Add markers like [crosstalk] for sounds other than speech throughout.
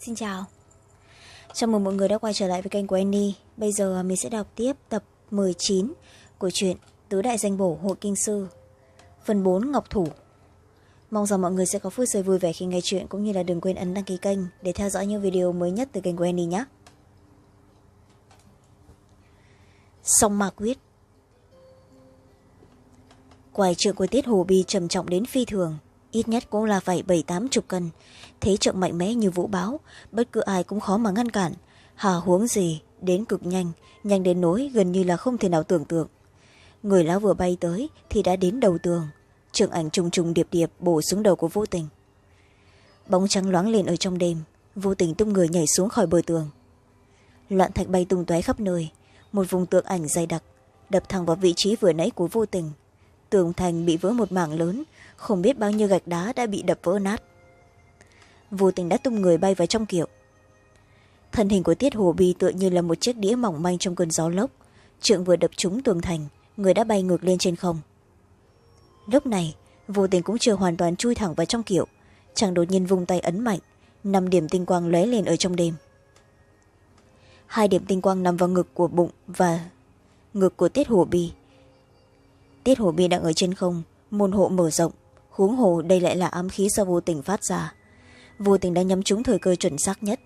Xin chào. Chào mừng mọi người đã quay trở lại với kênh của Annie Bây giờ mình sẽ đọc tiếp tập chín của truyện Tứ Đại Danh Bổ Hội Kinh Sư, Phần bốn, Ngọc Thủ. Mong rằng mọi người sẽ có phút giây vui vẻ khi nghe chuyện cũng như là đừng quên ấn đăng ký kênh để theo dõi những video mới nhất từ kênh của Annie nhé. Song Ma Quyết. Quài trượng của Tiết Hồ Bi trầm trọng đến phi thường ít nhất cũng là phải bảy, tám chục cân. Thế trượng mạnh mẽ như vũ báo bất cứ ai cũng khó mà ngăn cản. Hà huống gì, đến cực nhanh nhanh đến nỗi gần như là không thể nào tưởng tượng. Người lão vừa bay tới thì đã đến đầu tường. Trường ảnh trùng trùng điệp điệp bổ xuống đầu của vô tình. Bóng trắng loáng lên ở trong đêm vô tình tung người nhảy xuống khỏi bờ tường. Loạn thạch bay tung tóe khắp nơi, một vùng tượng ảnh dày đặc, đập thẳng vào vị trí vừa nãy của vô tình. Tường thành bị vỡ một mảng lớn không biết bao nhiêu gạch đá đã bị đập vỡ nát. Vô tình đã tung người bay vào trong kiệu. Thân hình của tiết hồ bi tựa như là một chiếc đĩa mỏng manh trong cơn gió lốc. Trượng vừa đập trúng tường thành, người đã bay ngược lên trên không. Lúc này, vô tình cũng chưa hoàn toàn chui thẳng vào trong kiệu. Chàng đột nhiên vung tay ấn mạnh, năm điểm tinh quang lóe lên ở trong đêm. Hai điểm tinh quang nằm vào ngực của bụng và ngực của tiết hồ bi. Tiết hồ bi đang ở trên không, môn hộ mở rộng huống hồ đây lại là ám khí do vô tình phát ra. Vô tình đã nhắm trúng thời cơ chuẩn xác nhất.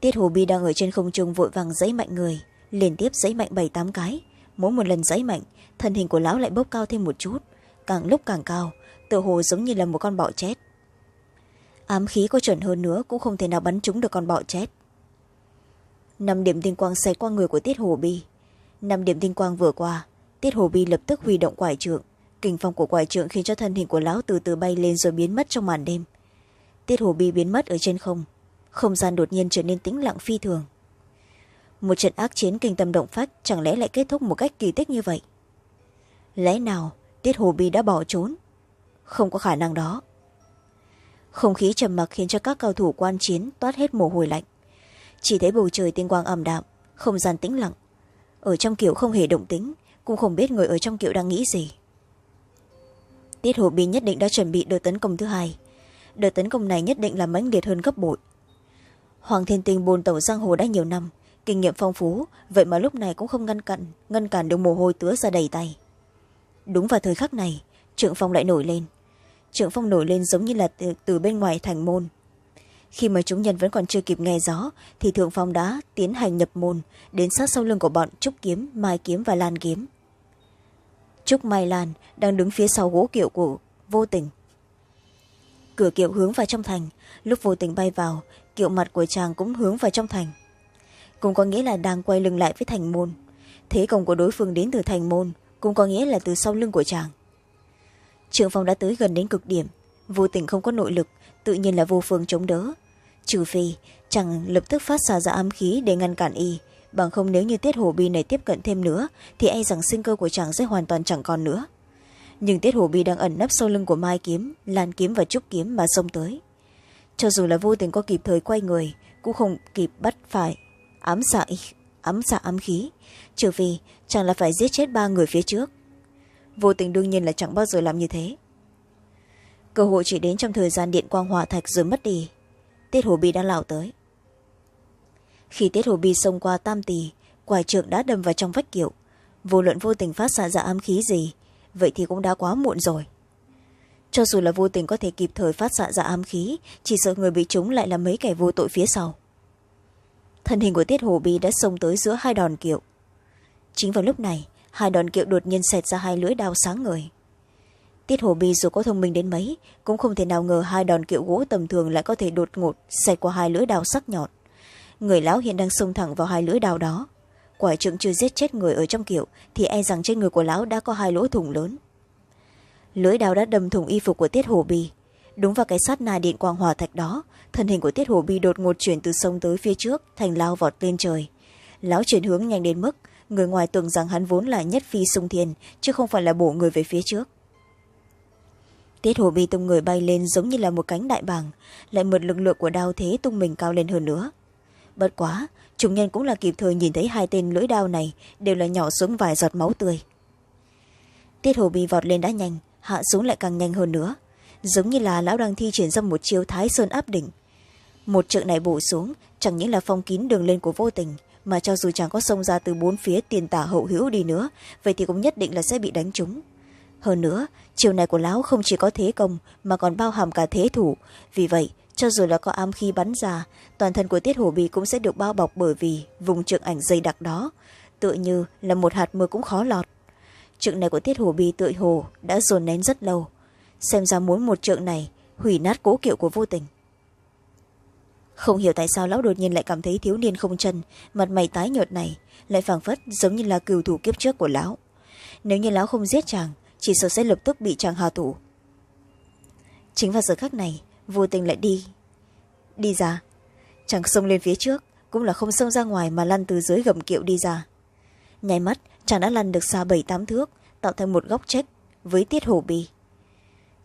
Tiết hồ bi đang ở trên không trung vội vàng dãy mạnh người, liên tiếp dãy mạnh bảy tám cái. Mỗi một lần dãy mạnh, thân hình của lão lại bốc cao thêm một chút. Càng lúc càng cao, tựa hồ giống như là một con bọ chết. Ám khí có chuẩn hơn nữa cũng không thể nào bắn trúng được con bọ chết. Năm điểm tinh quang xẹt qua người của tiết hồ bi. Năm điểm tinh quang vừa qua, tiết hồ bi lập tức huy động quải trượng kinh phong của quải trượng khiến cho thân hình của lão từ từ bay lên rồi biến mất trong màn đêm. Tiết hồ bi biến mất ở trên không. Không gian đột nhiên trở nên tĩnh lặng phi thường. Một trận ác chiến kinh tâm động phách chẳng lẽ lại kết thúc một cách kỳ tích như vậy? Lẽ nào tiết hồ bi đã bỏ trốn? Không có khả năng đó. Không khí trầm mặc khiến cho các cao thủ quan chiến toát hết mồ hôi lạnh. Chỉ thấy bầu trời tinh quang ảm đạm, không gian tĩnh lặng. Ở trong kiểu không hề động tính cũng không biết người ở trong kiệu đang nghĩ gì tiết hồ bi nhất định đã chuẩn bị đợt tấn công thứ hai. Đợt tấn công này nhất định là mãnh liệt hơn gấp bội. Hoàng thiên tinh bồn tẩu giang hồ đã nhiều năm kinh nghiệm phong phú vậy mà lúc này cũng không ngăn cản ngăn cản được mồ hôi tứa ra đầy tay. Đúng vào thời khắc này trượng phong lại nổi lên. Trượng phong nổi lên giống như là từ, từ bên ngoài thành môn. Khi mà chúng nhân vẫn còn chưa kịp nghe gió thì thượng phong đã tiến hành nhập môn đến sát sau lưng của bọn trúc kiếm mai kiếm và lan kiếm trúc mai lan đang đứng phía sau gỗ kiệu của vô tình. Cửa kiệu hướng vào trong thành. Lúc vô tình bay vào, kiệu mặt của chàng cũng hướng vào trong thành. Cũng có nghĩa là đang quay lưng lại với thành môn. Thế công của đối phương đến từ thành môn cũng có nghĩa là từ sau lưng của chàng. Trường phong đã tới gần đến cực điểm. Vô tình không có nội lực, tự nhiên là vô phương chống đỡ. Trừ phi, chàng lập tức phát xạ ra ám khí để ngăn cản y bằng không nếu như tiết hồ bi này tiếp cận thêm nữa, thì e rằng sinh cơ của chàng sẽ hoàn toàn chẳng còn nữa. Nhưng tiết hồ bi đang ẩn nấp sau lưng của mai kiếm, lan kiếm và trúc kiếm mà xông tới. Cho dù là vô tình có kịp thời quay người, cũng không kịp bắt phải ám xạ ám xạ ám khí. Trừ vì chàng là phải giết chết ba người phía trước. Vô tình đương nhiên là chẳng bao giờ làm như thế. Cơ hội chỉ đến trong thời gian điện quang hòa thạch rồi mất đi. Tiết hồ bi đã lảo tới khi tiết hồ bi xông qua tam tỳ, quải trượng đã đâm vào trong vách kiệu. Vô luận vô tình phát xạ ra ám khí gì, vậy thì cũng đã quá muộn rồi. Cho dù là vô tình có thể kịp thời phát xạ ra ám khí, chỉ sợ người bị chúng lại là mấy kẻ vô tội phía sau. Thân hình của tiết hồ bi đã xông tới giữa hai đòn kiệu. Chính vào lúc này, hai đòn kiệu đột nhiên xẹt ra hai lưỡi đao sáng người tiết hồ bi dù có thông minh đến mấy, cũng không thể nào ngờ hai đòn kiệu gỗ tầm thường lại có thể đột ngột xẹt qua hai lưỡi đao sắc nhọn người lão hiện đang xông thẳng vào hai lưỡi đao đó. Quả trượng chưa giết chết người ở trong kiệu, thì e rằng trên người của lão đã có hai lỗ thủng lớn. Lưỡi đao đã đâm thủng y phục của tiết hồ bi. Đúng vào cái sát na điện quang hòa thạch đó, thân hình của tiết hồ bi đột ngột chuyển từ sông tới phía trước, thành lao vọt lên trời. Lão chuyển hướng nhanh đến mức, người ngoài tưởng rằng hắn vốn là nhất phi sung thiên, chứ không phải là bổ người về phía trước. Tiết hồ bi tung người bay lên giống như là một cánh đại bàng, lại mượt lực lượng của đao thế tung mình cao lên hơn nữa bất quá chúng nhân cũng là kịp thời nhìn thấy hai tên lưỡi đao này, đều là nhỏ xuống vài giọt máu tươi. Tiết hồ bi vọt lên đã nhanh, hạ xuống lại càng nhanh hơn nữa. Giống như là lão đang thi triển ra một chiêu thái sơn áp đỉnh. Một trượng này bổ xuống, chẳng những là phong kín đường lên của vô tình, mà cho dù chẳng có xông ra từ bốn phía tiền tả hậu hữu đi nữa, vậy thì cũng nhất định là sẽ bị đánh trúng. Hơn nữa chiều này của lão không chỉ có thế công, mà còn bao hàm cả thế thủ. Vì vậy cho dù là có ám khí bắn ra, toàn thân của tiết hổ bì cũng sẽ được bao bọc bởi vì vùng trượng ảnh dày đặc đó. Tựa như là một hạt mưa cũng khó lọt. Trượng này của tiết hổ bì tựa hồ đã dồn nén rất lâu. Xem ra muốn một trượng này hủy nát cố kiệu của vô tình. Không hiểu tại sao lão đột nhiên lại cảm thấy thiếu niên không chân, mặt mày tái nhợt này, lại phảng phất giống như là cừu thủ kiếp trước của lão. Nếu như lão không giết chàng, chỉ sợ sẽ lập tức bị chàng hà thủ. Chính vào giờ khắc này vô tình lại đi. Đi ra. Chẳng xông lên phía trước, cũng là không xông ra ngoài mà lăn từ dưới gầm kiệu đi ra. Nháy mắt, chàng đã lăn được xa bảy tám thước, tạo thành một góc chết với tiết hổ bì.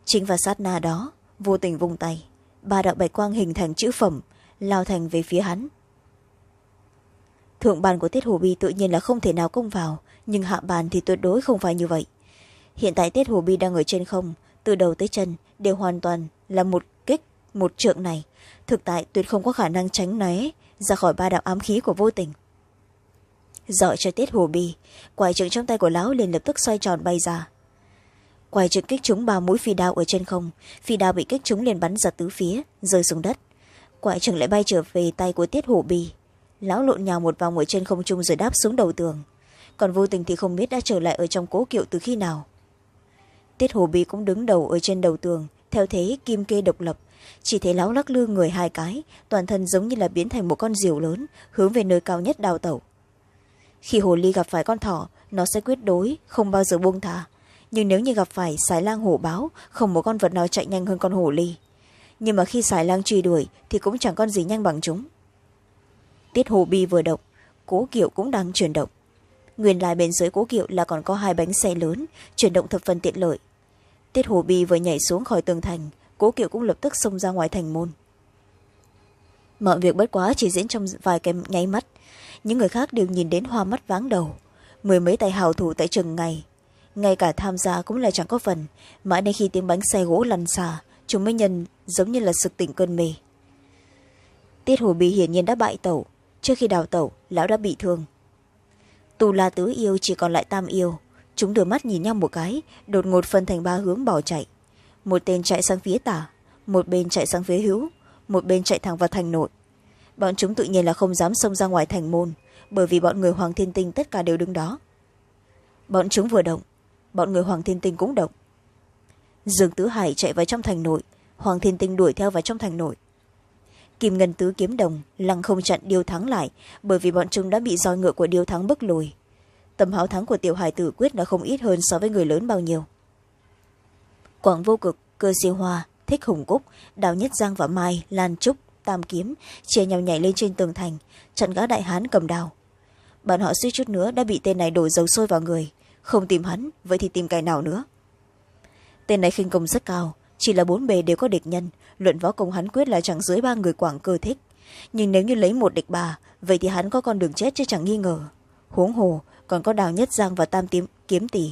Chính và sát na đó, vô tình vung tay. Ba đạo bạch quang hình thành chữ phẩm, lao thành về phía hắn. Thượng bàn của tiết hồ bi tự nhiên là không thể nào công vào, nhưng hạ bàn thì tuyệt đối không phải như vậy. Hiện tại tiết hồ bi đang ở trên không, từ đầu tới chân đều hoàn toàn là một một trượng này, thực tại tuyệt không có khả năng tránh né, ra khỏi ba đạo ám khí của vô tình. Giỏi cho tiết hồ bi, quài trượng trong tay của lão liền lập tức xoay tròn bay ra. Quài trượng kích trúng ba mũi phi đao ở trên không, phi đao bị kích trúng liền bắn ra tứ phía, rơi xuống đất. Quải trượng lại bay trở về tay của tiết hồ bi. Lão lộn nhào một vòng ở trên không trung rồi đáp xuống đầu tường. Còn vô tình thì không biết đã trở lại ở trong cố kiệu từ khi nào. Tiết hồ bi cũng đứng đầu ở trên đầu tường, theo thế kim kê độc lập chỉ thấy lão lắc lư người hai cái, toàn thân giống như là biến thành một con diều lớn, hướng về nơi cao nhất đào tẩu. Khi hồ ly gặp phải con thỏ, nó sẽ quyết đối, không bao giờ buông thả nhưng nếu như gặp phải sài lang hổ báo, không một con vật nào chạy nhanh hơn con hổ ly. Nhưng mà khi sài lang truy đuổi, thì cũng chẳng con gì nhanh bằng chúng. Tiết hồ bi vừa động, cố kiệu cũng đang chuyển động. Nguyên lai bên dưới cố kiệu là còn có hai bánh xe lớn, chuyển động thập phần tiện lợi. Tiết hồ bi vừa nhảy xuống khỏi tường thành cố kiệu cũng lập tức xông ra ngoài thành môn. Mọi việc bất quá chỉ diễn trong vài cái nháy mắt. Những người khác đều nhìn đến hoa mắt váng đầu. Mười mấy tay hào thủ tại trường ngày. Ngay cả tham gia cũng là chẳng có phần. Mãi đến khi tiếng bánh xe gỗ lăn xà, chúng mới nhân giống như là sực tỉnh cơn mê. Tiết hồ bì hiển nhiên đã bại tẩu. Trước khi đào tẩu, lão đã bị thương. Tù la tứ yêu chỉ còn lại tam yêu. Chúng đưa mắt nhìn nhau một cái, đột ngột phân thành ba hướng bỏ chạy một tên chạy sang phía tả, một bên chạy sang phía hữu, một bên chạy thẳng vào thành nội. Bọn chúng tự nhiên là không dám xông ra ngoài thành môn, bởi vì bọn người hoàng thiên tinh tất cả đều đứng đó. Bọn chúng vừa động, bọn người hoàng thiên tinh cũng động. Dương tứ hải chạy vào trong thành nội, hoàng thiên tinh đuổi theo vào trong thành nội. Kim ngân tứ kiếm đồng, lăng không chặn điêu thắng lại, bởi vì bọn chúng đã bị roi ngựa của điêu thắng bức lùi. Tầm háo thắng của tiểu hải tử quyết đã không ít hơn so với người lớn bao nhiêu quảng vô cực, cơ siêu hoa, thích hùng cúc, đào nhất giang và mai lan trúc, tam kiếm chia nhau nhảy lên trên tường thành, chặn gã đại hán cầm đào. Bọn họ suýt chút nữa đã bị tên này đổ dầu sôi vào người, không tìm hắn, vậy thì tìm cài nào nữa? Tên này khinh công rất cao, chỉ là bốn bề đều có địch nhân, luận võ công hắn quyết là chẳng dưới ba người quảng cơ thích. Nhưng nếu như lấy một địch bà vậy thì hắn có con đường chết chứ chẳng nghi ngờ. Huống hồ, còn có đào nhất giang và tam tím kiếm tỷ.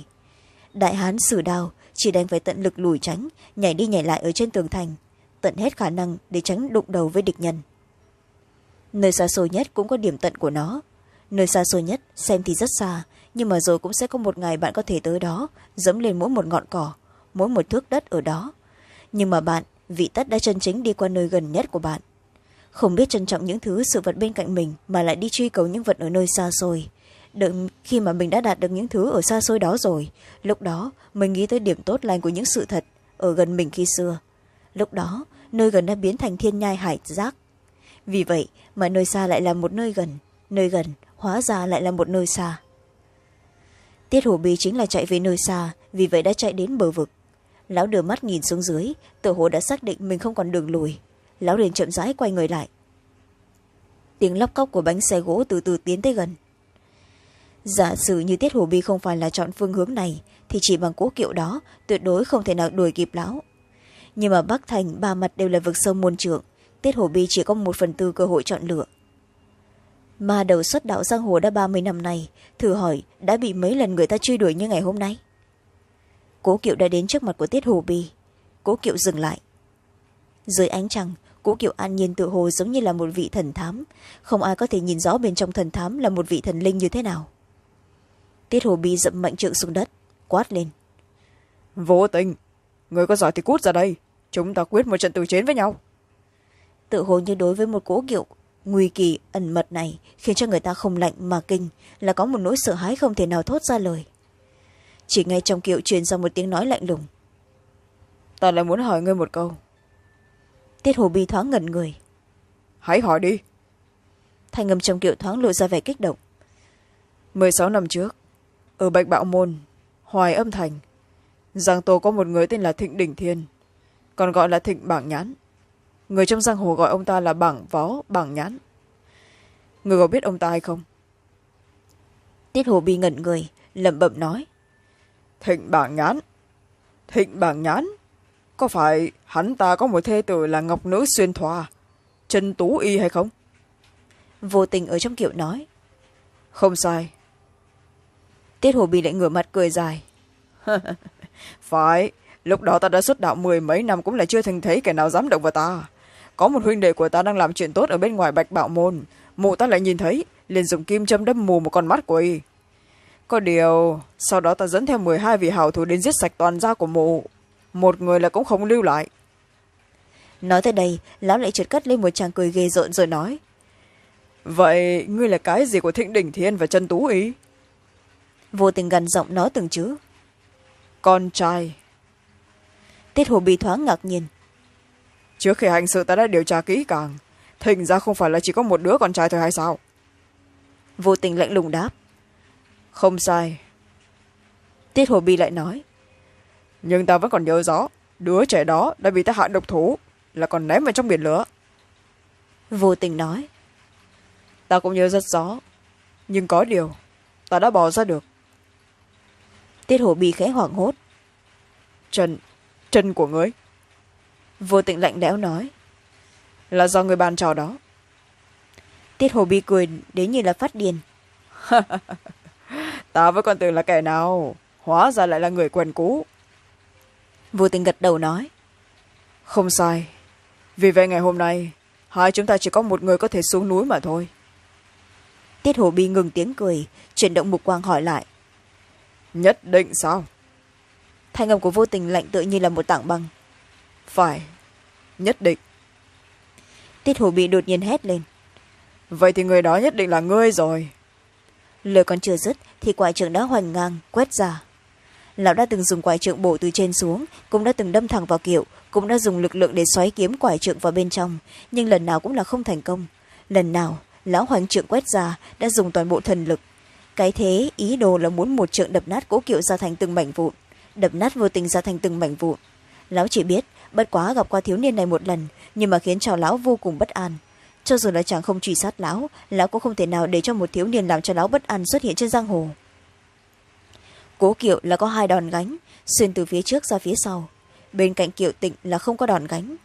Đại hán sử đào chỉ đành phải tận lực lùi tránh, nhảy đi nhảy lại ở trên tường thành. Tận hết khả năng để tránh đụng đầu với địch nhân. Nơi xa xôi nhất cũng có điểm tận của nó. Nơi xa xôi nhất, xem thì rất xa, nhưng mà rồi cũng sẽ có một ngày bạn có thể tới đó, dẫm lên mỗi một ngọn cỏ, mỗi một thước đất ở đó. Nhưng mà bạn, vị tất đã chân chính đi qua nơi gần nhất của bạn. Không biết trân trọng những thứ sự vật bên cạnh mình mà lại đi truy cầu những vật ở nơi xa xôi đợi khi mà mình đã đạt được những thứ ở xa xôi đó rồi, lúc đó mình nghĩ tới điểm tốt lành của những sự thật ở gần mình khi xưa. Lúc đó, nơi gần đã biến thành thiên nhai hải giác. Vì vậy mà nơi xa lại là một nơi gần nơi gần hóa ra lại là một nơi xa. Tiết hổ bi chính là chạy về nơi xa, vì vậy đã chạy đến bờ vực. Lão đưa mắt nhìn xuống dưới, tự hồ đã xác định mình không còn đường lùi. Lão liền chậm rãi quay người lại. Tiếng lóc cóc của bánh xe gỗ từ từ tiến tới gần giả sử như tiết hồ bi không phải là chọn phương hướng này, thì chỉ bằng cố kiệu đó, tuyệt đối không thể nào đuổi kịp lão. Nhưng mà bắc thành, ba mặt đều là vực sâu môn trượng, tiết hồ bi chỉ có một phần tư cơ hội chọn lựa. Mà đầu xuất đạo giang hồ đã ba mươi năm nay, thử hỏi đã bị mấy lần người ta truy đuổi như ngày hôm nay? Cố kiệu đã đến trước mặt của tiết hồ bi. Cố kiệu dừng lại. Dưới ánh trăng, cố kiệu an nhiên tự hồ giống như là một vị thần thám. Không ai có thể nhìn rõ bên trong thần thám là một vị thần linh như thế nào tiết hồ bi dậm mạnh trượng xuống đất quát lên. Vô tình người có giỏi thì cút ra đây chúng ta quyết một trận tử chiến với nhau. Tự hồ như đối với một cố kiệu nguy kỳ ẩn mật này khiến cho người ta không lạnh mà kinh là có một nỗi sợ hãi không thể nào thốt ra lời. Chỉ ngay trong kiệu truyền ra một tiếng nói lạnh lùng. Ta lại muốn hỏi ngươi một câu. Tiết hồ bi thoáng ngẩn người. Hãy hỏi đi. Thanh âm trong kiệu thoáng lộ ra vẻ kích động. Mười sáu năm trước ở bạch bạo môn hoài âm thành giang tô có một người tên là thịnh đỉnh thiên còn gọi là thịnh bảng nhãn. Người trong giang hồ gọi ông ta là bảng vó bảng nhãn. Người có biết ông ta hay không? Tiết hồ bi ngẩn người lẩm bẩm nói. Thịnh bảng nhãn? Thịnh bảng nhãn? Có phải hắn ta có một thê tử là ngọc nữ xuyên thoa chân tú y hay không? Vô tình ở trong kiệu nói. Không sai tiết hồ bị lại ngửa mặt cười dài. [laughs] Phải lúc đó ta đã xuất đạo mười mấy năm cũng là chưa từng thấy kẻ nào dám động vào ta. Có một huynh đệ của ta đang làm chuyện tốt ở bên ngoài bạch bạo môn. Mụ ta lại nhìn thấy liền dùng kim châm đâm mù một con mắt của y. Có điều sau đó ta dẫn theo mười hai vị hào thủ đến giết sạch toàn gia của mụ. Một người là cũng không lưu lại. Nói tới đây lão lại trượt cất lên một tràng cười ghê rợn rồi nói. Vậy ngươi là cái gì của thịnh đỉnh thiên và chân tú ý vô tình gần giọng nói từng chữ. Con trai. Tiết hồ bị thoáng ngạc nhiên. Trước khi hành sự ta đã điều tra kỹ càng thịnh ra không phải là chỉ có một đứa con trai thôi hay sao? Vô tình lạnh lùng đáp. Không sai. Tiết hồ bi lại nói. Nhưng ta vẫn còn nhớ rõ đứa trẻ đó đã bị ta hạ độc thủ là còn ném vào trong biển lửa. Vô tình nói. Ta cũng nhớ rất rõ nhưng có điều ta đã bỏ ra được tiết hồ bị khẽ hoảng hốt. Chân chân của ngươi. Vô tình lạnh lẽo nói. Là do người bàn trò đó. Tiết hồ bi cười đến như là phát điên. [laughs] Ta vẫn còn tưởng là kẻ nào. Hóa ra lại là người quen cũ. Vô tình gật đầu nói. Không sai. Vì vậy ngày hôm nay hai chúng ta chỉ có một người có thể xuống núi mà thôi. Tiết hồ bi ngừng tiếng cười chuyển động mục quang hỏi lại nhất định sao? Thanh âm của vô tình lạnh tự như là một tảng băng. Phải. Nhất định. Tiết hồ bị đột nhiên hét lên. Vậy thì người đó nhất định là ngươi rồi. Lời còn chưa dứt thì quải trưởng đã hoành ngang quét ra. Lão đã từng dùng quải trượng bổ từ trên xuống cũng đã từng đâm thẳng vào kiệu cũng đã dùng lực lượng để xoáy kiếm quải trượng vào bên trong. Nhưng lần nào cũng là không thành công. Lần nào lão hoành trượng quét ra đã dùng toàn bộ thần lực cái thế, ý đồ là muốn một trượng đập nát cố kiệu ra thành từng mảnh vụn. Đập nát vô tình ra thành từng mảnh vụn. Lão chỉ biết, bất quá gặp qua thiếu niên này một lần, nhưng mà khiến cho lão vô cùng bất an. Cho dù là chàng không truy sát lão lão cũng không thể nào để cho một thiếu niên làm cho lão bất an xuất hiện trên giang hồ. Cố kiệu là có hai đòn gánh, xuyên từ phía trước ra phía sau. Bên cạnh kiệu tịnh là không có đòn gánh.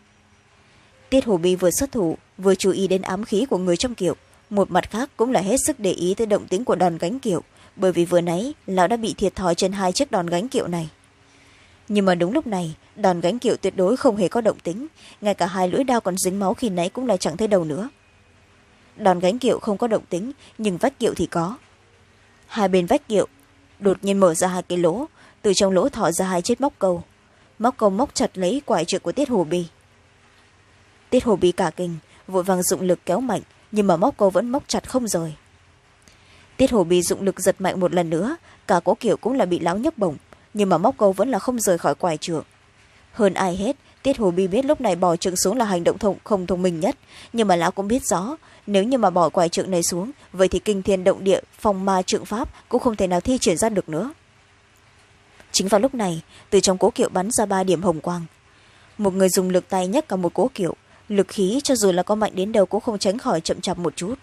Tiết hồ bi vừa xuất thủ, vừa chú ý đến ám khí của người trong kiệu một mặt khác cũng là hết sức để ý tới động tính của đòn gánh kiệu, bởi vì vừa nãy lão đã bị thiệt thòi trên hai chiếc đòn gánh kiệu này. Nhưng mà đúng lúc này, đòn gánh kiệu tuyệt đối không hề có động tính, ngay cả hai lưỡi đao còn dính máu khi nãy cũng là chẳng thấy đâu nữa. Đòn gánh kiệu không có động tính, nhưng vách kiệu thì có. Hai bên vách kiệu đột nhiên mở ra hai cái lỗ, từ trong lỗ thọ ra hai chiếc móc câu. Móc câu móc chặt lấy quải trượng của tiết hồ bi tiết hồ bi cả kinh, vội vàng dụng lực kéo mạnh nhưng mà móc câu vẫn móc chặt không rời. Tiết hồ bị dụng lực giật mạnh một lần nữa cả cố kiểu cũng là bị láo nhấc bổng nhưng mà móc câu vẫn là không rời khỏi quải trượng hơn ai hết tiết hồ bi biết lúc này bỏ trượng xuống là hành động thông, không thông minh nhất nhưng mà lão cũng biết rõ nếu như mà bỏ quải trượng này xuống vậy thì kinh thiên động địa phòng ma trượng pháp cũng không thể nào thi triển ra được nữa. Chính vào lúc này từ trong cố kiệu bắn ra ba điểm hồng quang. Một người dùng lực tay nhấc cả một cố kiệu lực khí cho dù là có mạnh đến đâu cũng không tránh khỏi chậm chạp một chút.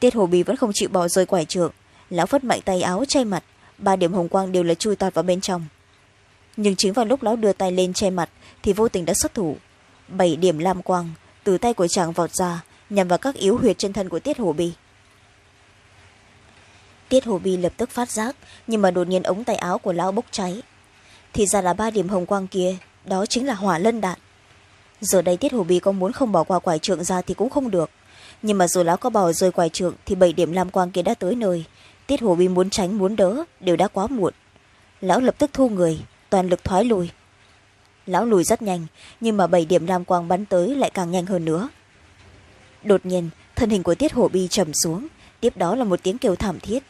Tiết hồ bì vẫn không chịu bỏ rơi quải trượng lão phất mạnh tay áo che mặt. Ba điểm hồng quang đều là chui tọt vào bên trong. Nhưng chính vào lúc lão đưa tay lên che mặt, thì vô tình đã xuất thủ. Bảy điểm lam quang từ tay của chàng vọt ra, nhằm vào các yếu huyệt trên thân của tiết hồ Bì. tiết hồ bi lập tức phát giác, nhưng mà đột nhiên ống tay áo của lão bốc cháy. Thì ra là ba điểm hồng quang kia, đó chính là hỏa lân đạn giờ đây tiết hồ bi có muốn không bỏ qua quải trượng ra thì cũng không được. Nhưng mà dù lão có bỏ rơi quải trượng thì bảy điểm lam quang kia đã tới nơi. Tiết hồ bi muốn tránh, muốn đỡ, đều đã quá muộn. Lão lập tức thu người, toàn lực thoái lùi. Lão lùi rất nhanh, nhưng mà bảy điểm lam quang bắn tới lại càng nhanh hơn nữa. Đột nhiên, thân hình của tiết hồ bi trầm xuống, tiếp đó là một tiếng kêu thảm thiết.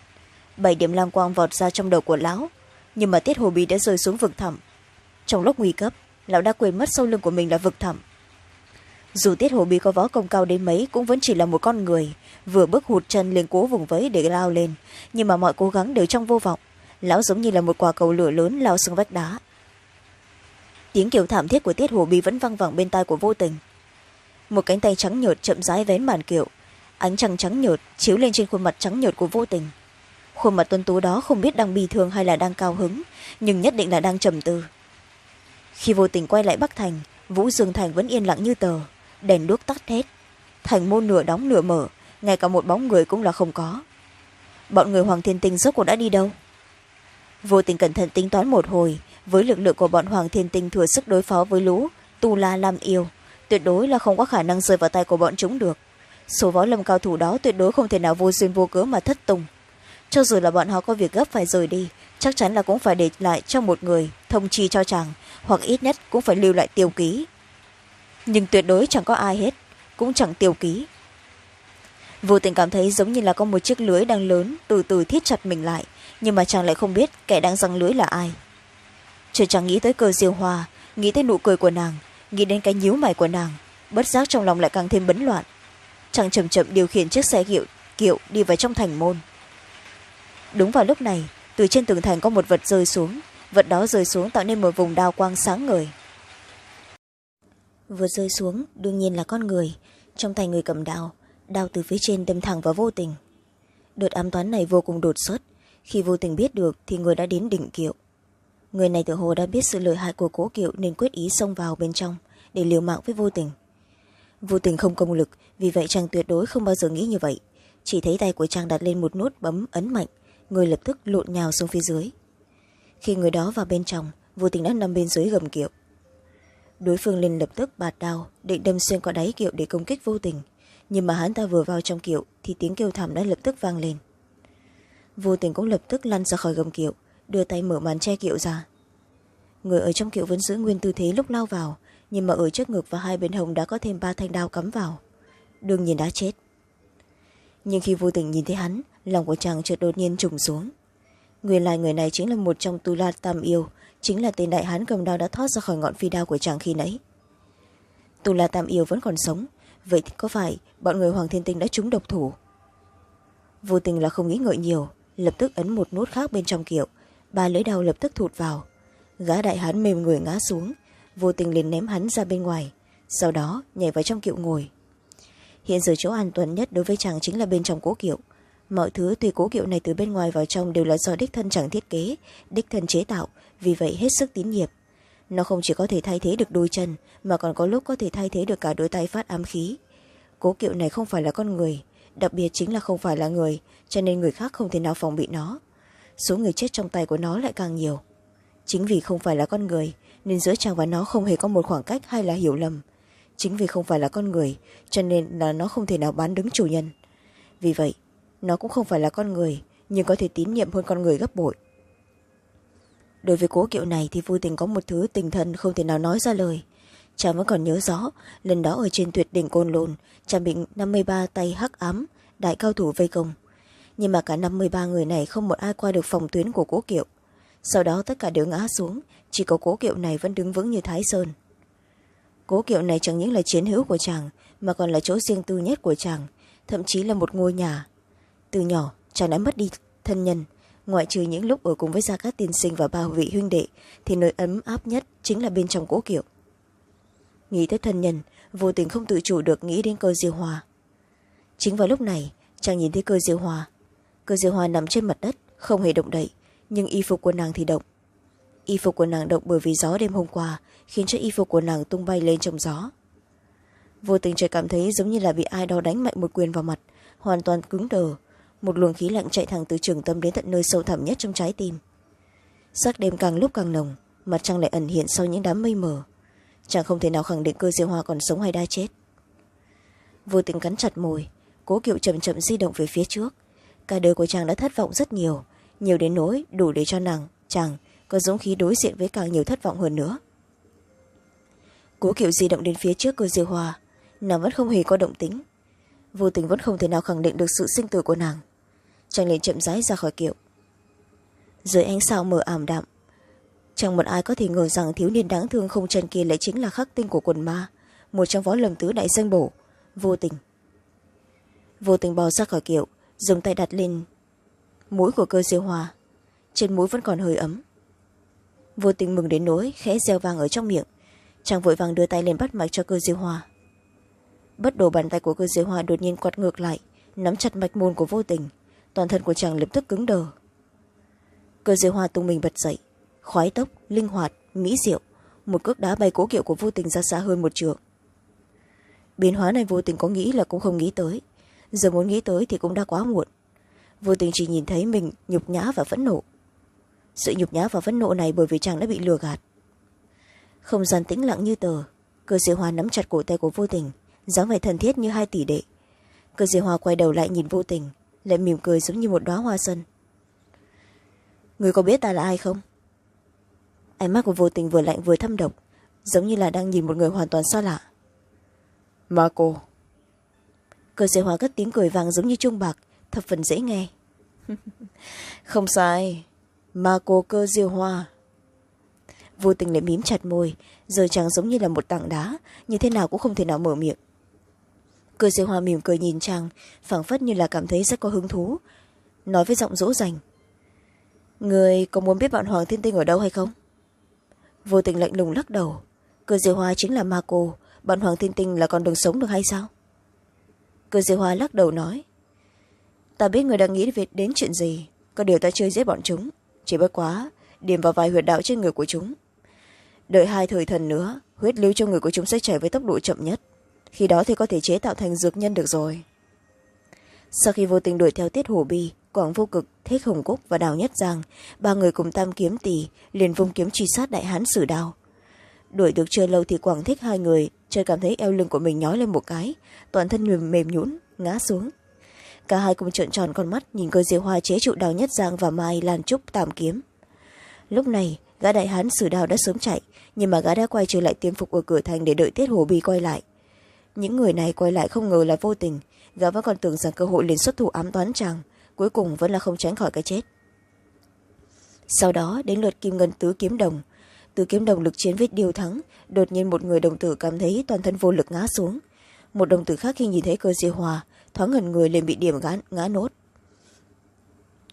Bảy điểm lam quang vọt ra trong đầu của lão, nhưng mà tiết hồ bi đã rơi xuống vực thẳm. Trong lúc nguy cấp lão đã quên mất sau lưng của mình là vực thẳm. Dù tiết hồ bi có võ công cao đến mấy, cũng vẫn chỉ là một con người, vừa bước hụt chân lên cố vùng vẫy để lao lên. Nhưng mà mọi cố gắng đều trong vô vọng. Lão giống như là một quả cầu lửa lớn lao xuống vách đá. Tiếng kiểu thảm thiết của tiết hồ bi vẫn văng vẳng bên tai của vô tình. Một cánh tay trắng nhợt chậm rãi vén màn kiệu. Ánh trăng trắng nhợt chiếu lên trên khuôn mặt trắng nhợt của vô tình. Khuôn mặt tuân tú đó không biết đang bi thương hay là đang cao hứng, nhưng nhất định là đang trầm tư khi vô tình quay lại bắc thành, vũ dương thành vẫn yên lặng như tờ, đèn đuốc tắt hết. Thành môn nửa đóng nửa mở, ngay cả một bóng người cũng là không có. Bọn người hoàng thiên tinh rốt cuộc đã đi đâu? Vô tình cẩn thận tính toán một hồi, với lực lượng của bọn hoàng thiên tinh thừa sức đối phó với lũ, tu la lam yêu, tuyệt đối là không có khả năng rơi vào tay của bọn chúng được. Số võ lâm cao thủ đó tuyệt đối không thể nào vô duyên vô cớ mà thất tùng. Cho dù là bọn họ có việc gấp phải rời đi chắc chắn là cũng phải để lại cho một người thông chi cho chàng, hoặc ít nhất cũng phải lưu lại tiêu ký. Nhưng tuyệt đối chẳng có ai hết, cũng chẳng tiêu ký. Vô tình cảm thấy giống như là có một chiếc lưới đang lớn từ từ thiết chặt mình lại, nhưng mà chàng lại không biết kẻ đang răng lưới là ai. Chờ chàng nghĩ tới cờ diêu hoa nghĩ tới nụ cười của nàng, nghĩ đến cái nhíu mày của nàng, bất giác trong lòng lại càng thêm bấn loạn. Chàng chậm chậm điều khiển chiếc xe kiệu kiệu đi vào trong thành môn. Đúng vào lúc này từ trên tường thành có một vật rơi xuống. Vật đó rơi xuống tạo nên một vùng đao quang sáng ngời. Vừa rơi xuống, đương nhiên là con người. Trong tay người cầm đao đao từ phía trên đâm thẳng vào vô tình. Đợt ám toán này vô cùng đột xuất. Khi vô tình biết được thì người đã đến đỉnh kiệu. Người này tự hồ đã biết sự lợi hại của cố kiệu nên quyết ý xông vào bên trong để liều mạng với vô tình. Vô tình không công lực, vì vậy chàng tuyệt đối không bao giờ nghĩ như vậy. Chỉ thấy tay của chàng đặt lên một nút bấm ấn mạnh người lập tức lộn nhào xuống phía dưới. Khi người đó vào bên trong, vô tình đã nằm bên dưới gầm kiệu. Đối phương liền lập tức bạt đao, định đâm xuyên qua đáy kiệu để công kích vô tình. Nhưng mà hắn ta vừa vào trong kiệu, thì tiếng kêu thảm đã lập tức vang lên. Vô tình cũng lập tức lăn ra khỏi gầm kiệu, đưa tay mở màn che kiệu ra. Người ở trong kiệu vẫn giữ nguyên tư thế lúc lao vào, nhưng mà ở trước ngực và hai bên hông đã có thêm ba thanh đao cắm vào. Đương nhiên đã chết. Nhưng khi vô tình nhìn thấy hắn lòng của chàng chợt đột nhiên trùng xuống. Nguyên lai người này chính là một trong tu la tam yêu, chính là tên đại hán cầm đao đã thoát ra khỏi ngọn phi đao của chàng khi nãy. Tu la tam yêu vẫn còn sống, vậy thì có phải bọn người hoàng thiên tinh đã trúng độc thủ? Vô tình là không nghĩ ngợi nhiều, lập tức ấn một nút khác bên trong kiệu, ba lưỡi đao lập tức thụt vào. Gã đại hán mềm người ngã xuống, vô tình liền ném hắn ra bên ngoài, sau đó nhảy vào trong kiệu ngồi. Hiện giờ chỗ an toàn nhất đối với chàng chính là bên trong cố kiệu mọi thứ tùy cố kiệu này từ bên ngoài vào trong đều là do đích thân chẳng thiết kế, đích thân chế tạo, vì vậy hết sức tín nhiệm. Nó không chỉ có thể thay thế được đôi chân, mà còn có lúc có thể thay thế được cả đôi tay phát ám khí. Cố kiệu này không phải là con người, đặc biệt chính là không phải là người, cho nên người khác không thể nào phòng bị nó. Số người chết trong tay của nó lại càng nhiều. Chính vì không phải là con người, nên giữa chàng và nó không hề có một khoảng cách hay là hiểu lầm. Chính vì không phải là con người, cho nên là nó không thể nào bán đứng chủ nhân. Vì vậy nó cũng không phải là con người, nhưng có thể tín nhiệm hơn con người gấp bội. Đối với cố kiệu này thì vô tình có một thứ tình thân không thể nào nói ra lời. Chàng vẫn còn nhớ rõ, lần đó ở trên tuyệt đỉnh côn lôn, chàng bị năm mươi ba tay hắc ám, đại cao thủ vây công. Nhưng mà cả năm mươi ba người này không một ai qua được phòng tuyến của cố kiệu. Sau đó tất cả đều ngã xuống, chỉ có cố kiệu này vẫn đứng vững như thái sơn. Cố kiệu này chẳng những là chiến hữu của chàng, mà còn là chỗ riêng tư nhất của chàng, thậm chí là một ngôi nhà từ nhỏ, chàng đã mất đi thân nhân. Ngoại trừ những lúc ở cùng với gia cát tiên sinh và ba vị huynh đệ, thì nơi ấm áp nhất chính là bên trong cố kiệu. Nghĩ tới thân nhân, vô tình không tự chủ được nghĩ đến cơ diêu hòa chính vào lúc này, chàng nhìn thấy cơ diêu hòa cơ diêu hòa nằm trên mặt đất, không hề động đậy, nhưng y phục của nàng thì động. Y phục của nàng động bởi vì gió đêm hôm qua khiến cho y phục của nàng tung bay lên trong gió. Vô tình trời cảm thấy giống như là bị ai đó đánh mạnh một quyền vào mặt, hoàn toàn cứng đờ một luồng khí lạnh chạy thẳng từ trường tâm đến tận nơi sâu thẳm nhất trong trái tim. Sắc đêm càng lúc càng nồng, mặt trăng lại ẩn hiện sau những đám mây mờ. Chàng không thể nào khẳng định cơ diêu hoa còn sống hay đã chết. Vô tình cắn chặt môi, cố kiệu chậm chậm di động về phía trước. Cả đời của chàng đã thất vọng rất nhiều nhiều đến nỗi đủ để cho nàng, chàng có dũng khí đối diện với càng nhiều thất vọng hơn nữa. Cố kiệu di động đến phía trước cơ diêu hoa, nàng vẫn không hề có động tính vô tình vẫn không thể nào khẳng định được sự sinh tử của nàng chàng liền chậm rãi ra khỏi kiệu. Dưới ánh sao mờ ảm đạm chẳng một ai có thể ngờ rằng thiếu niên đáng thương không chân kia lại chính là khắc tinh của quần ma một trong võ lầm tứ đại danh bổ vô tình. Vô tình bò ra khỏi kiệu dùng tay đặt lên mũi của cơ diêu hòa, trên mũi vẫn còn hơi ấm. Vô tình mừng đến nỗi khẽ reo vang ở trong miệng chàng vội vàng đưa tay lên bắt mạch cho cơ diêu hòa. bất đồ bàn tay của cơ diêu hòa đột nhiên quạt ngược lại nắm chặt mạch môn của vô tình toàn thân của chàng lập tức cứng đờ. Cơ diêu hoa tung mình bật dậy, khoái tốc, linh hoạt, mỹ diệu, một cước đá bay cố kiệu của vô tình ra xa hơn một trường biến hóa này vô tình có nghĩ là cũng không nghĩ tới, giờ muốn nghĩ tới thì cũng đã quá muộn. Vô tình chỉ nhìn thấy mình nhục nhã và phẫn nộ. Sự nhục nhã và phẫn nộ này bởi vì chàng đã bị lừa gạt. Không gian tĩnh lặng như tờ, cơ diệu hoa nắm chặt cổ tay của vô tình, dáng vẻ thân thiết như hai tỷ đệ. Cơ diệu hoa quay đầu lại nhìn vô tình lại mỉm cười giống như một đoá hoa sân người có biết ta là ai không? Ánh mắt của vô tình vừa lạnh vừa thâm độc giống như là đang nhìn một người hoàn toàn xa lạ. Mà cô cơ diệu hoa cất tiếng cười vang giống như trung bạc thập phần dễ nghe. [laughs] Không sai. Mà cô cơ diêu hoa. Vô tình lại mím chặt môi giờ chàng giống như là một tảng đá như thế nào cũng không thể nào mở miệng cơ diêu hoa mỉm cười nhìn chàng, phảng phất như là cảm thấy rất có hứng thú. Nói với giọng dỗ dành. Người có muốn biết bạn hoàng thiên tinh ở đâu hay không? Vô tình lạnh lùng lắc đầu. Cơ diêu hoa chính là ma cô. Bạn hoàng thiên tinh là còn đường sống được hay sao? Cơ diêu hoa lắc đầu nói. Ta biết người đang nghĩ đến chuyện gì. Có điều ta chơi giết bọn chúng. Chỉ bất quá, điểm vào vài huyệt đạo trên người của chúng. Đợi hai thời thần nữa, huyết lưu trong người của chúng sẽ chảy với tốc độ chậm nhất khi đó thì có thể chế tạo thành dược nhân được rồi. Sau khi vô tình đuổi theo tiết hồ bi quảng vô cực thích hồng cúc và đào nhất giang ba người cùng tam kiếm tỷ liền vung kiếm truy sát đại hán sử đao đuổi được chưa lâu thì quảng thích hai người trời cảm thấy eo lưng của mình nhói lên một cái toàn thân mềm, mềm nhũn ngã xuống. Cả hai cùng trợn tròn con mắt nhìn cơ diêu hoa chế trụ đào nhất giang và mai lan trúc tam kiếm. Lúc này gã đại hán sử đào đã sớm chạy nhưng mà gã đã quay trở lại tiêm phục ở cửa thành để đợi tiết hồ bi quay lại những người này quay lại không ngờ là vô tình. Gã vẫn còn tưởng rằng cơ hội liền xuất thủ ám toán chàng cuối cùng vẫn là không tránh khỏi cái chết. Sau đó đến lượt kim ngân tứ kiếm đồng. Tứ kiếm đồng lực chiến với điều thắng đột nhiên một người đồng tử cảm thấy toàn thân vô lực ngã xuống. Một đồng tử khác khi nhìn thấy cơ diêu hòa thoáng ngần người liền bị điểm ngã, ngã nốt.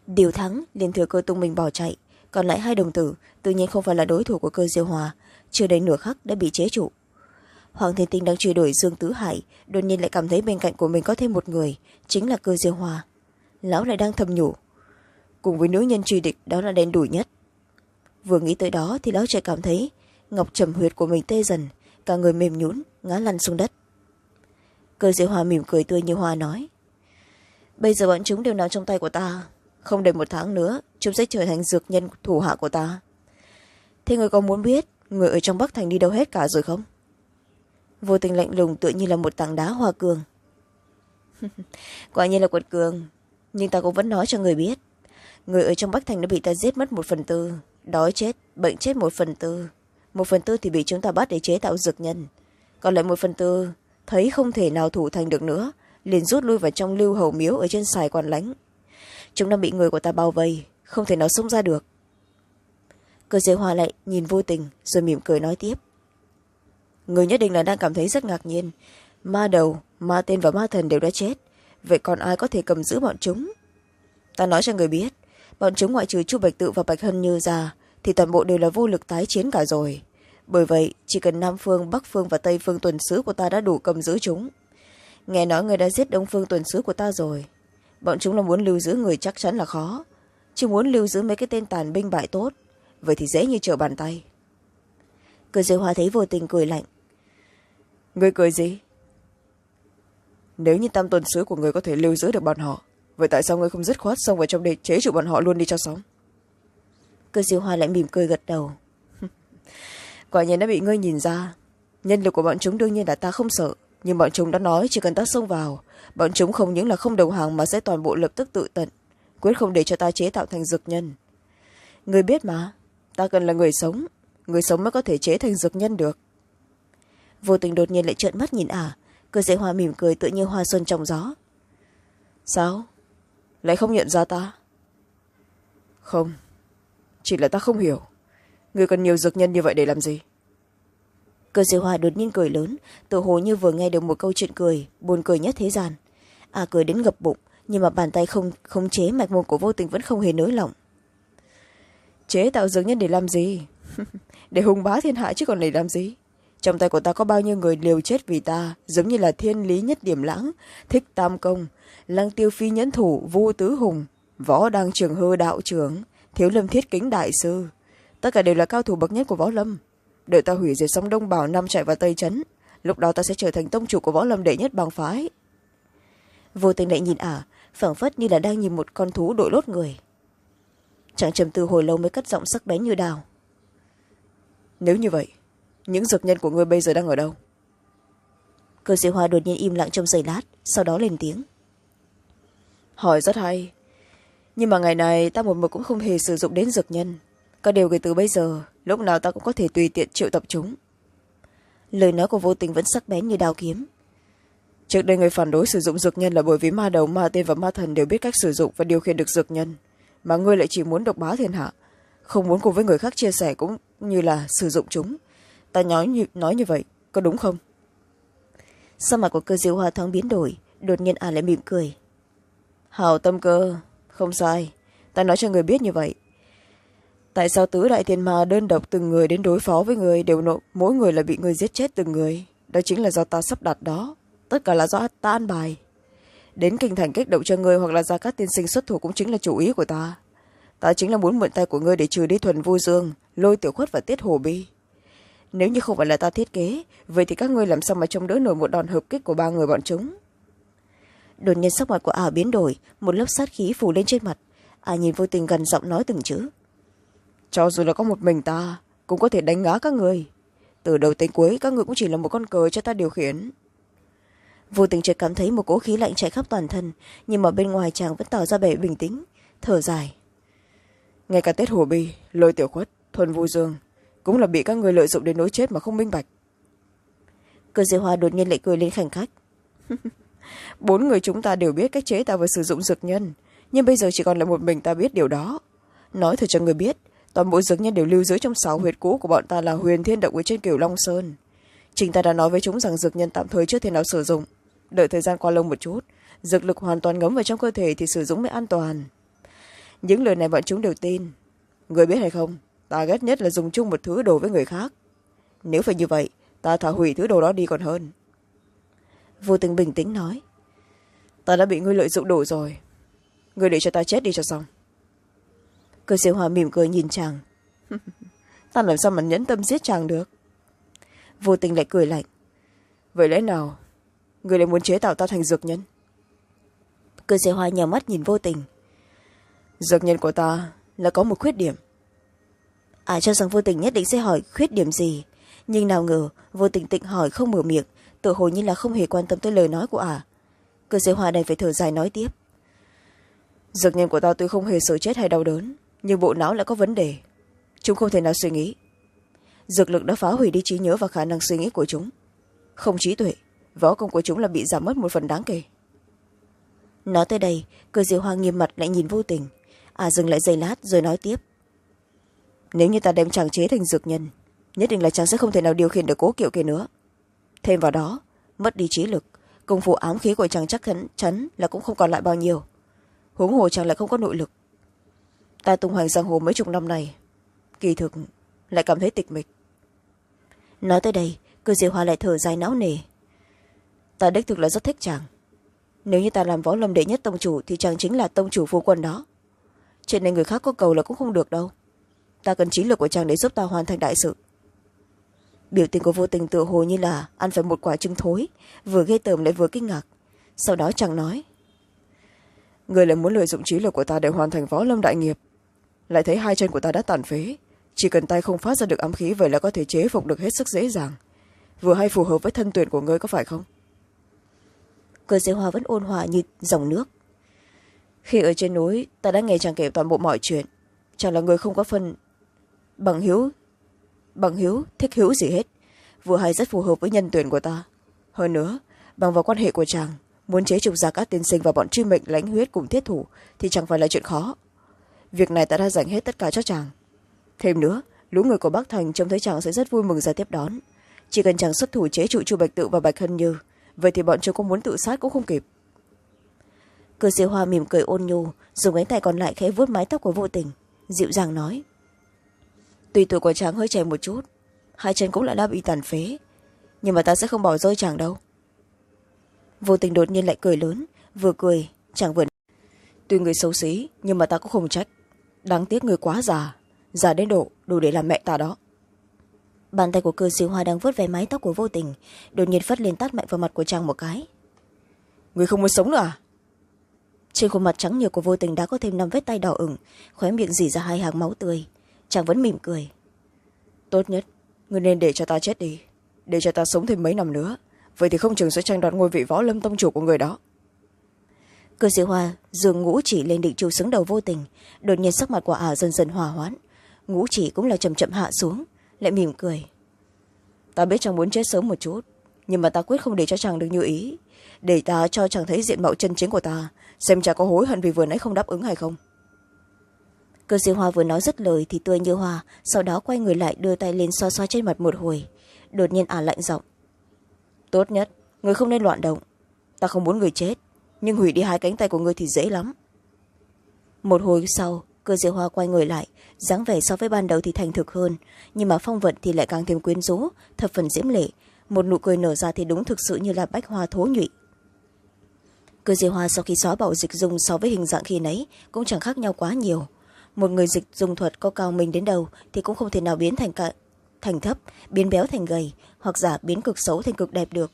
Điều thắng liền thừa cơ tung mình bỏ chạy còn lại hai đồng tử tự nhiên không phải là đối thủ của cơ diêu hòa chưa đầy nửa khắc đã bị chế trụ hoàng thiên tinh đang truy đuổi dương tứ hải, đột nhiên lại cảm thấy bên cạnh của mình có thêm một người, chính là cơ diêu hòa lão lại đang thầm nhủ. Cùng với nữ nhân truy địch, đó là đen đủi nhất. Vừa nghĩ tới đó thì lão chạy cảm thấy ngọc trầm huyệt của mình tê dần, cả người mềm nhũn, ngã lăn xuống đất. Cơ diệu hòa mỉm cười tươi như hoa nói, bây giờ bọn chúng đều nằm trong tay của ta, không đầy một tháng nữa, chúng sẽ trở thành dược nhân thủ hạ của ta. Thế người có muốn biết người ở trong bắc thành đi đâu hết cả rồi không? Vô tình lạnh lùng tựa như là một tảng đá hoa cường. [laughs] Quả nhiên là quật cường, nhưng ta cũng vẫn nói cho người biết. Người ở trong bắc thành đã bị ta giết mất một phần tư, đói chết, bệnh chết một phần tư. Một phần tư thì bị chúng ta bắt để chế tạo dược nhân. Còn lại một phần tư, thấy không thể nào thủ thành được nữa, liền rút lui vào trong lưu hầu miếu ở trên sài quản lánh chúng đang bị người của ta bao vây, không thể nào xông ra được. Cơ giới hoa lại nhìn vô tình, rồi mỉm cười nói tiếp người nhất định là đang cảm thấy rất ngạc nhiên. Ma đầu, ma tên và ma thần đều đã chết. Vậy còn ai có thể cầm giữ bọn chúng? Ta nói cho người biết, bọn chúng ngoại trừ chu bạch tự và bạch hân như ra, thì toàn bộ đều là vô lực tái chiến cả rồi. Bởi vậy, chỉ cần nam phương, bắc phương và tây phương tuần sứ của ta đã đủ cầm giữ chúng. Nghe nói người đã giết đông phương tuần sứ của ta rồi. Bọn chúng là muốn lưu giữ người chắc chắn là khó. Chứ muốn lưu giữ mấy cái tên tàn binh bại tốt. Vậy thì dễ như trở bàn tay. Cười dưới hoa thấy vô tình cười lạnh người cười gì? Nếu như tam tuần sứ của người có thể lưu giữ được bọn họ vậy tại sao ngươi không dứt khoát xông vào trong để chế trụ bọn họ luôn đi cho sống cơ diêu hoa lại mỉm cười gật đầu. [laughs] Quả nhiên đã bị ngươi nhìn ra. Nhân lực của bọn chúng đương nhiên là ta không sợ nhưng bọn chúng đã nói chỉ cần ta xông vào bọn chúng không những là không đồng hàng mà sẽ toàn bộ lập tức tự tận quyết không để cho ta chế tạo thành dược nhân. Người biết mà ta cần là người sống người sống mới có thể chế thành dược nhân được vô tình đột nhiên lại trợn mắt nhìn ả. À, cơ dễ hoa mỉm cười tự như hoa xuân trong gió. Sao? Lại không nhận ra ta? Không. Chỉ là ta không hiểu. Người cần nhiều dược nhân như vậy để làm gì? Cơ dễ hoa đột nhiên cười lớn tự hồ như vừa nghe được một câu chuyện cười buồn cười nhất thế gian. À cười đến gập bụng nhưng mà bàn tay không khống chế mạch môn của vô tình vẫn không hề nới lỏng. Chế tạo dược nhân để làm gì? [laughs] Để hùng bá thiên hạ chứ còn để làm gì trong tay của ta có bao nhiêu người liều chết vì ta giống như là thiên lý nhất điểm lãng thích tam công lăng tiêu phi nhẫn thủ vu tứ hùng võ đăng trường hư đạo trưởng thiếu lâm thiết kính đại sư. Tất cả đều là cao thủ bậc nhất của võ lâm. Đợi ta hủy diệt xong đông bảo năm chạy vào tây trấn lúc đó ta sẽ trở thành tông chủ của võ lâm đệ nhất bằng phái. Vô tình lại nhìn ả à, phảng phất như là đang nhìn một con thú đội lốt người. Chàng trầm tư hồi lâu mới cất giọng sắc bén như đào. Nếu như vậy những dược nhân của ngươi bây giờ đang ở đâu? Cơ sĩ hoa đột nhiên im lặng trong giây lát sau đó lên tiếng. Hỏi rất hay. Nhưng mà ngày này ta một mực cũng không hề sử dụng đến dược nhân. Có điều kể từ bây giờ lúc nào ta cũng có thể tùy tiện triệu tập chúng. Lời nói của vô tình vẫn sắc bén như đao kiếm. Trước đây người phản đối sử dụng dược nhân là bởi vì ma đầu ma tên và ma thần đều biết cách sử dụng và điều khiển được dược nhân. Mà ngươi lại chỉ muốn độc bá thiên hạ. Không muốn cùng với người khác chia sẻ cũng như là sử dụng chúng ta nói như, nói như vậy có đúng không? Sao mặt của cơ diệu hoa thoáng biến đổi đột nhiên à lại mỉm cười. Hào tâm cơ không sai ta nói cho người biết như vậy. Tại sao tứ đại thiên ma đơn độc từng người đến đối phó với người đều nộp mỗi người là bị người giết chết từng người? Đó chính là do ta sắp đặt đó tất cả là do ta an bài. Đến kinh thành kích động cho ngươi hoặc là ra các tiên sinh xuất thủ cũng chính là chủ ý của ta. Ta chính là muốn mượn tay của ngươi để trừ đi thuần vu dương lôi tiểu khuất và tiết hồ bi nếu như không phải là ta thiết kế, vậy thì các ngươi làm sao mà trông đỡ nổi một đòn hợp kích của ba người bọn chúng? Đột nhiên sắc mặt của ả biến đổi, một lớp sát khí phủ lên trên mặt. Ả nhìn vô tình gần giọng nói từng chữ. Cho dù là có một mình ta, cũng có thể đánh ngã các người. Từ đầu tới cuối, các người cũng chỉ là một con cờ cho ta điều khiển. Vô tình chợt cảm thấy một cỗ khí lạnh chạy khắp toàn thân, nhưng mà bên ngoài chàng vẫn tỏ ra vẻ bình tĩnh, thở dài. Ngay cả tết hồ bi lôi tiểu khuất, thuần vu dương cũng là bị các người lợi dụng đến nỗi chết mà không minh bạch. Cơ diệu hoa đột nhiên lại cười lên khảnh khách. [laughs] Bốn người chúng ta đều biết cách chế tạo và sử dụng dược nhân nhưng bây giờ chỉ còn lại một mình ta biết điều đó. Nói thật cho người biết toàn bộ dược nhân đều lưu giữ trong sáu huyệt cũ của bọn ta là huyền thiên động ở trên kiểu long sơn. Chính ta đã nói với chúng rằng dược nhân tạm thời chưa thể nào sử dụng. Đợi thời gian qua lâu một chút dược lực hoàn toàn ngấm vào trong cơ thể thì sử dụng mới an toàn. Những lời này bọn chúng đều tin. Người biết hay không ta ghét nhất là dùng chung một thứ đồ với người khác. Nếu phải như vậy, ta thả hủy thứ đồ đó đi còn hơn. Vô tình bình tĩnh nói, ta đã bị ngươi lợi dụng đủ rồi. Ngươi để cho ta chết đi cho xong. Cơ siêu hòa mỉm cười nhìn chàng. [laughs] Ta làm sao mà nhẫn tâm giết chàng được? Vô tình lại cười lạnh, vậy lẽ nào người lại muốn chế tạo ta thành dược nhân? Cơ siêu hoa nhào mắt nhìn vô tình. Dược nhân của ta là có một khuyết điểm à cho rằng vô tình nhất định sẽ hỏi khuyết điểm gì. Nhưng nào ngờ, vô tình tịnh hỏi không mở miệng, tự hồ như là không hề quan tâm tới lời nói của ả. À. cơ giới hoa đành phải thở dài nói tiếp. Dược nhân của ta tuy không hề sợ chết hay đau đớn, nhưng bộ não lại có vấn đề. Chúng không thể nào suy nghĩ. Dược lực đã phá hủy đi trí nhớ và khả năng suy nghĩ của chúng. Không trí tuệ, võ công của chúng là bị giảm mất một phần đáng kể. Nói tới đây, cơ diệu hoa nghiêm mặt lại nhìn vô tình. À dừng lại giây lát rồi nói tiếp nếu như ta đem chàng chế thành dược nhân nhất định là chàng sẽ không thể nào điều khiển được cố kiệu kia nữa. Thêm vào đó mất đi trí lực công phu ám khí của chàng chắc chắn, là cũng không còn lại bao nhiêu. Huống hồ chàng lại không có nội lực. Ta tung hoành giang hồ mấy chục năm này kỳ thực lại cảm thấy tịch mịch. Nói tới đây cơ diệu hoa lại thở dài não nề. Ta đích thực là rất thích chàng. Nếu như ta làm võ lâm đệ nhất tông chủ thì chàng chính là tông chủ phu quân đó. Chuyện này người khác có cầu là cũng không được đâu ta cần trí lực của chàng để giúp ta hoàn thành đại sự. Biểu tình của vô tình tự hồ như là ăn phải một quả trứng thối, vừa ghê tởm lại vừa kinh ngạc. Sau đó chàng nói, người lại muốn lợi dụng trí lực của ta để hoàn thành võ lâm đại nghiệp. Lại thấy hai chân của ta đã tàn phế, chỉ cần tay không phát ra được ám khí vậy là có thể chế phục được hết sức dễ dàng. Vừa hay phù hợp với thân tuyển của ngươi có phải không? Cơ diêu hoa vẫn ôn hòa như dòng nước. Khi ở trên núi, ta đã nghe chàng kể toàn bộ mọi chuyện. Chẳng là người không có phần bằng hiếu bằng hiếu thích hữu gì hết. Vừa hay rất phù hợp với nhân tuyển của ta. Hơn nữa, bằng vào quan hệ của chàng, muốn chế trục ra các tiên sinh và bọn truy mệnh lãnh huyết cùng thiết thủ thì chẳng phải là chuyện khó. Việc này ta đã dành hết tất cả cho chàng. Thêm nữa, lũ người của bắc thành trông thấy chàng sẽ rất vui mừng ra tiếp đón. Chỉ cần chàng xuất thủ chế trụ chu bạch tự và bạch hân như, vậy thì bọn chúng có muốn tự sát cũng không kịp. Cơ diêu hoa mỉm cười ôn nhu, dùng cánh tay còn lại khẽ vuốt mái tóc của vô tình, dịu dàng nói tuy tuổi của chàng hơi trẻ một chút, hai chân cũng lại đã bị tàn phế, nhưng mà ta sẽ không bỏ rơi chàng đâu. Vô tình đột nhiên lại cười lớn, vừa cười, chàng vừa tuy người xấu xí, nhưng mà ta cũng không trách. Đáng tiếc người quá già già đến độ đủ để làm mẹ ta đó. Bàn tay của cơ siêu hoa đang vớt về mái tóc của vô tình, đột nhiên phất lên tát mạnh vào mặt của chàng một cái. Người không muốn sống nữa à? Trên khuôn mặt trắng nhược của vô tình đã có thêm năm vết tay đỏ ửng, khóe miệng dỉ ra hai hàng máu tươi chàng vẫn mỉm cười. Tốt nhất người nên để cho ta chết đi. Để cho ta sống thêm mấy năm nữa. Vậy thì không chừng sẽ tranh đoạt ngôi vị võ lâm tông chủ của người đó. Cơ sĩ hoa dường ngũ chỉ lên định trụ xứng đầu vô tình. Đột nhiên sắc mặt của ả dần dần hòa hoãn. Ngũ chỉ cũng là chậm chậm hạ xuống lại mỉm cười. Ta biết chàng muốn chết sớm một chút nhưng mà ta quyết không để cho chàng được như ý. Để ta cho chàng thấy diện mạo chân chính của ta xem chàng có hối hận vì vừa nãy không đáp ứng hay không cơ sĩ hoa vừa nói dứt lời thì tươi như hoa, sau đó quay người lại đưa tay lên xoa xoa trên mặt một hồi. Đột nhiên ả lạnh giọng, tốt nhất, người không nên loạn động. Ta không muốn người chết, nhưng hủy đi hai cánh tay của người thì dễ lắm. Một hồi sau, cơ diệu hoa quay người lại, dáng vẻ so với ban đầu thì thành thực hơn, nhưng mà phong vận thì lại càng thêm quyến rũ, thập phần diễm lệ. Một nụ cười nở ra thì đúng thực sự như là bách hoa thố nhụy. Cơ diệu hoa sau khi xóa bỏ dịch dùng so với hình dạng khi nấy cũng chẳng khác nhau quá nhiều một người dịch dùng thuật có cao mình đến đâu thì cũng không thể nào biến thành cả thành thấp biến béo thành gầy hoặc giả biến cực xấu thành cực đẹp được.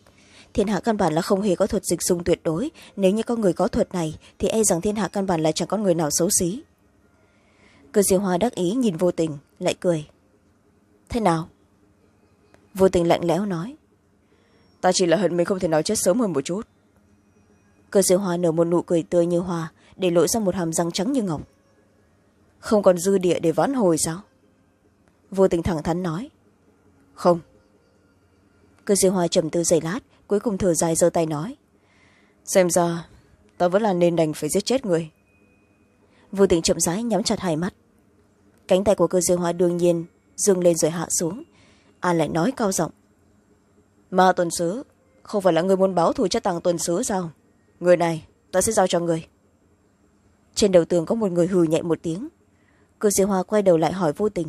Thiên hạ căn bản là không hề có thuật dịch dung tuyệt đối. Nếu như có người có thuật này thì e rằng thiên hạ căn bản là chẳng có người nào xấu xí. Cơ diêu hoa đắc ý nhìn vô tình lại cười. Thế nào? Vô tình lạnh lẽo nói. Ta chỉ là hận mình không thể nào chết sớm hơn một chút. Cơ diêu hoa nở một nụ cười tươi như hoa để lộ ra một hàm răng trắng như ngọc không còn dư địa để vãn hồi sao? Vô tình thẳng thắn nói. Không. Cơ diêu hoa trầm tư giây lát, cuối cùng thở dài giơ tay nói. Xem ra, ta vẫn là nên đành phải giết chết người. Vô tình chậm rãi nhắm chặt hai mắt. Cánh tay của cơ diêu hoa đương nhiên dương lên rồi hạ xuống. An lại nói cao giọng. Ma tuần sứ, không phải là người muốn báo thù cho tàng tuần sứ sao? Người này, ta sẽ giao cho người. Trên đầu tường có một người hừ nhẹ một tiếng cơ Sĩ hoa quay đầu lại hỏi vô tình.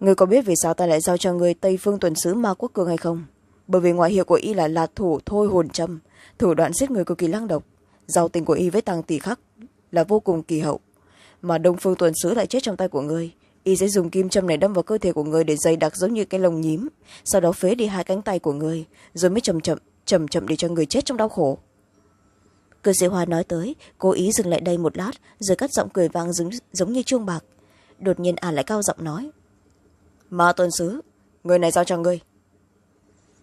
Người có biết vì sao ta lại giao cho người tây phương tuần sứ ma quốc cường hay không? Bởi vì ngoại hiệu của y là lạt thủ thôi hồn châm thủ đoạn giết người cực kỳ lăng độc. Giao tình của y với tàng tỷ khắc là vô cùng kỳ hậu. Mà đông phương tuần sứ lại chết trong tay của người y sẽ dùng kim châm này đâm vào cơ thể của người để dày đặc giống như cái lồng nhím, sau đó phế đi hai cánh tay của người rồi mới chậm chậm chậm chậm để cho người chết trong đau khổ cơ sĩ hoa nói tới cố ý dừng lại đây một lát rồi cắt giọng cười vang giống, giống như chuông bạc. Đột nhiên ả lại cao giọng nói ma tôn sứ người này giao cho ngươi.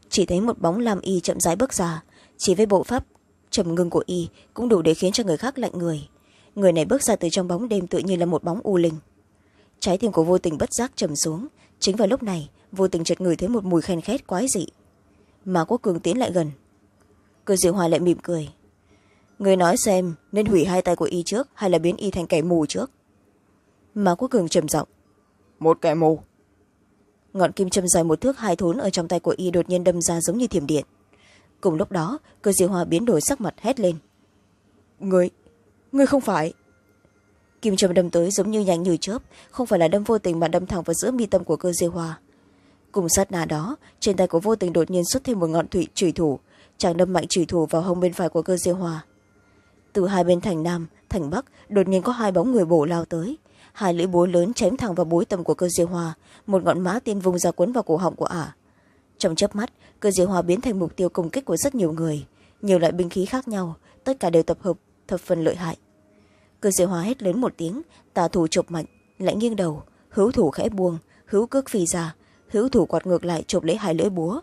Chỉ thấy một bóng làm y chậm rãi bước ra chỉ với bộ pháp trầm ngưng của y cũng đủ để khiến cho người khác lạnh người. Người này bước ra từ trong bóng đêm tự như là một bóng u linh. Trái tim của vô tình bất giác trầm xuống chính vào lúc này vô tình chợt ngửi thấy một mùi khen khét quái dị. Mà quốc cường tiến lại gần. Cơ diệu hoa lại mỉm cười người nói xem nên hủy hai tay của y trước hay là biến y thành kẻ mù trước? Mà quốc cường trầm giọng. Một kẻ mù. Ngọn kim châm dài một thước hai thốn ở trong tay của y đột nhiên đâm ra giống như thiểm điện. Cùng lúc đó cơ diệu hoa biến đổi sắc mặt hét lên. Người người không phải. Kim châm đâm tới giống như nhanh như chớp không phải là đâm vô tình mà đâm thẳng vào giữa mi tâm của cơ diêu hoa cùng sát na đó trên tay của vô tình đột nhiên xuất thêm một ngọn thủy trùy thủ. Chàng đâm mạnh trùy thủ vào hông bên phải của cơ diêu hoa từ hai bên thành nam, thành bắc, đột nhiên có hai bóng người bổ lao tới. Hai lưỡi búa lớn chém thẳng vào bối tầm của cơ diêu hoa, một ngọn mã tiên vung ra cuốn vào cổ họng của ả. Trong chớp mắt, cơ diêu hoa biến thành mục tiêu công kích của rất nhiều người. Nhiều loại binh khí khác nhau, tất cả đều tập hợp, thập phần lợi hại. Cơ diêu hoa hét lớn một tiếng, tà thủ chộp mạnh, lại nghiêng đầu. Hữu thủ khẽ buông, hữu cước phi ra. Hữu thủ quạt ngược lại chộp lấy hai lưỡi búa.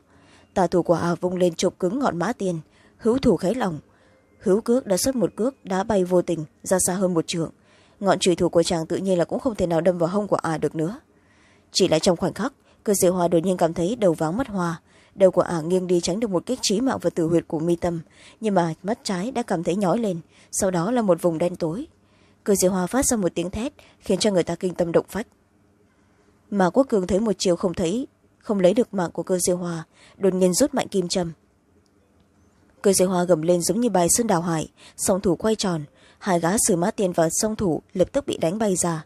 Tà thủ của ả vung lên chụp cứng ngọn mã tiền hữu thủ khẽ lỏng hữu cước đã xuất một cước đá bay vô tình, ra xa hơn một trượng. Ngọn trùy thủ của chàng tự nhiên là cũng không thể nào đâm vào hông của ả được nữa. Chỉ là trong khoảnh khắc, cơ diệu hoa đột nhiên cảm thấy đầu váng mắt hoa. Đầu của ả nghiêng đi tránh được một kích trí mạng và tử huyệt của mi tâm, nhưng mà mắt trái đã cảm thấy nhói lên, sau đó là một vùng đen tối. Cơ diệu hoa phát ra một tiếng thét, khiến cho người ta kinh tâm động phách. Mà quốc cường thấy một chiều không thấy, không lấy được mạng của cơ diệu hoa, đột nhiên rút mạnh kim châm cơ dây hoa gầm lên giống như bài sơn đào hải, song thủ quay tròn, hai gã sử mã tiền vào song thủ lập tức bị đánh bay ra.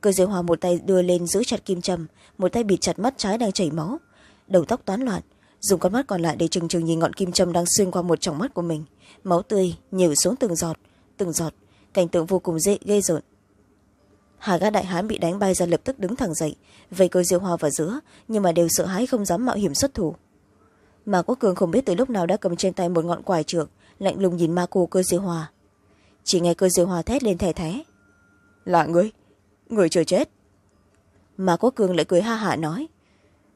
Cơ dây hoa một tay đưa lên giữ chặt kim châm, một tay bịt chặt mắt trái đang chảy máu. Đầu tóc toán loạn, dùng con mắt còn lại để trừng trừng nhìn ngọn kim châm đang xuyên qua một trong mắt của mình. Máu tươi nhử xuống từng giọt từng giọt, cảnh tượng vô cùng dễ ghê rợn. Hai gã đại hán bị đánh bay ra lập tức đứng thẳng dậy, vây cơ diêu hoa vào giữa, nhưng mà đều sợ hãi không dám mạo hiểm xuất thủ mà quốc cường không biết từ lúc nào đã cầm trên tay một ngọn quải trượng lạnh lùng nhìn ma cô cơ diệu hoa chỉ nghe cơ diệu hoa thét lên thè thé. Là người người chưa chết. Mà quốc cường lại cười ha hả nói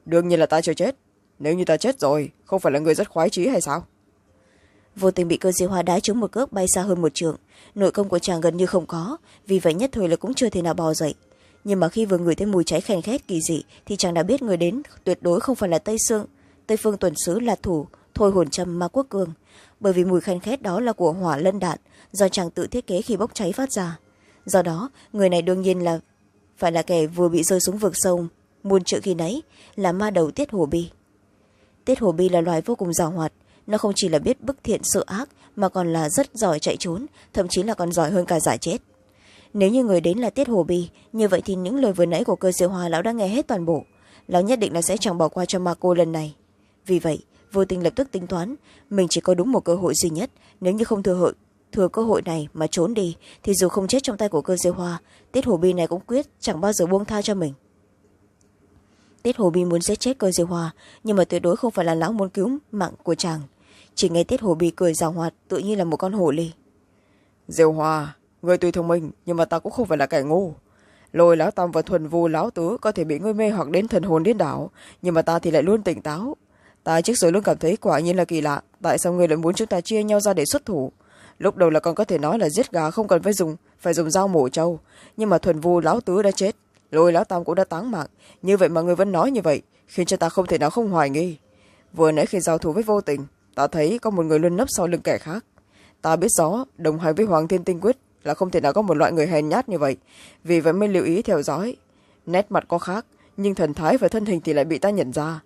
đương nhiên là ta chưa chết nếu như ta chết rồi không phải là người rất khoái trí hay sao? Vô tình bị cơ diệu hoa đá trúng một cước bay xa hơn một trượng nội công của chàng gần như không có vì vậy nhất thời là cũng chưa thể nào bò dậy. Nhưng mà khi vừa ngửi thấy mùi cháy khen khét kỳ dị thì chàng đã biết người đến tuyệt đối không phải là tây sương tây phương tuần sứ là thủ, thôi hồn trầm ma quốc cường bởi vì mùi khen khét đó là của hỏa lân đạn, do chàng tự thiết kế khi bốc cháy phát ra. Do đó, người này đương nhiên là, phải là kẻ vừa bị rơi xuống vực sâu. Muôn trượng khi nấy là ma đầu tiết hồ bi. Tiết hồ bi là loài vô cùng giàu hoạt. Nó không chỉ là biết bức thiện sự ác, mà còn là rất giỏi chạy trốn, thậm chí là còn giỏi hơn cả giải chết. Nếu như người đến là tiết hồ bi, như vậy thì những lời vừa nãy của cơ siêu hòa lão đã nghe hết toàn bộ. Lão nhất định là sẽ chẳng bỏ qua cho ma cô lần này vì vậy, vô tình lập tức tính toán, mình chỉ có đúng một cơ hội duy nhất. Nếu như không thừa hội, thừa cơ hội này mà trốn đi, thì dù không chết trong tay của cơ diêu hoa, tiết hồ bi này cũng quyết chẳng bao giờ buông tha cho mình. Tiết hồ bi muốn giết chết cơ diêu hoa, nhưng mà tuyệt đối không phải là lão muốn cứu mạng của chàng. Chỉ nghe tiết hồ bi cười rào hoạt, tự nhiên là một con hổ ly. Diêu hoa người tuy thông minh, nhưng mà ta cũng không phải là kẻ ngu. Lôi lão tam và thuần vu lão tứ có thể bị ngươi mê hoặc đến thần hồn điên đảo, nhưng mà ta thì lại luôn tỉnh táo ta trước giờ luôn cảm thấy quả nhiên là kỳ lạ. Tại sao người lại muốn chúng ta chia nhau ra để xuất thủ? Lúc đầu là còn có thể nói là giết gà không cần phải dùng phải dùng dao mổ trâu. Nhưng mà thuần vu lão tứ đã chết. Lôi lão tam cũng đã táng mạng. Như vậy mà người vẫn nói như vậy, khiến cho ta không thể nào không hoài nghi. Vừa nãy khi giao thủ với vô tình, ta thấy có một người luôn nấp sau lưng kẻ khác. Ta biết rõ, đồng hành với hoàng thiên tinh quyết là không thể nào có một loại người hèn nhát như vậy. Vì vậy mới lưu ý theo dõi. Nét mặt có khác, nhưng thần thái và thân hình thì lại bị ta nhận ra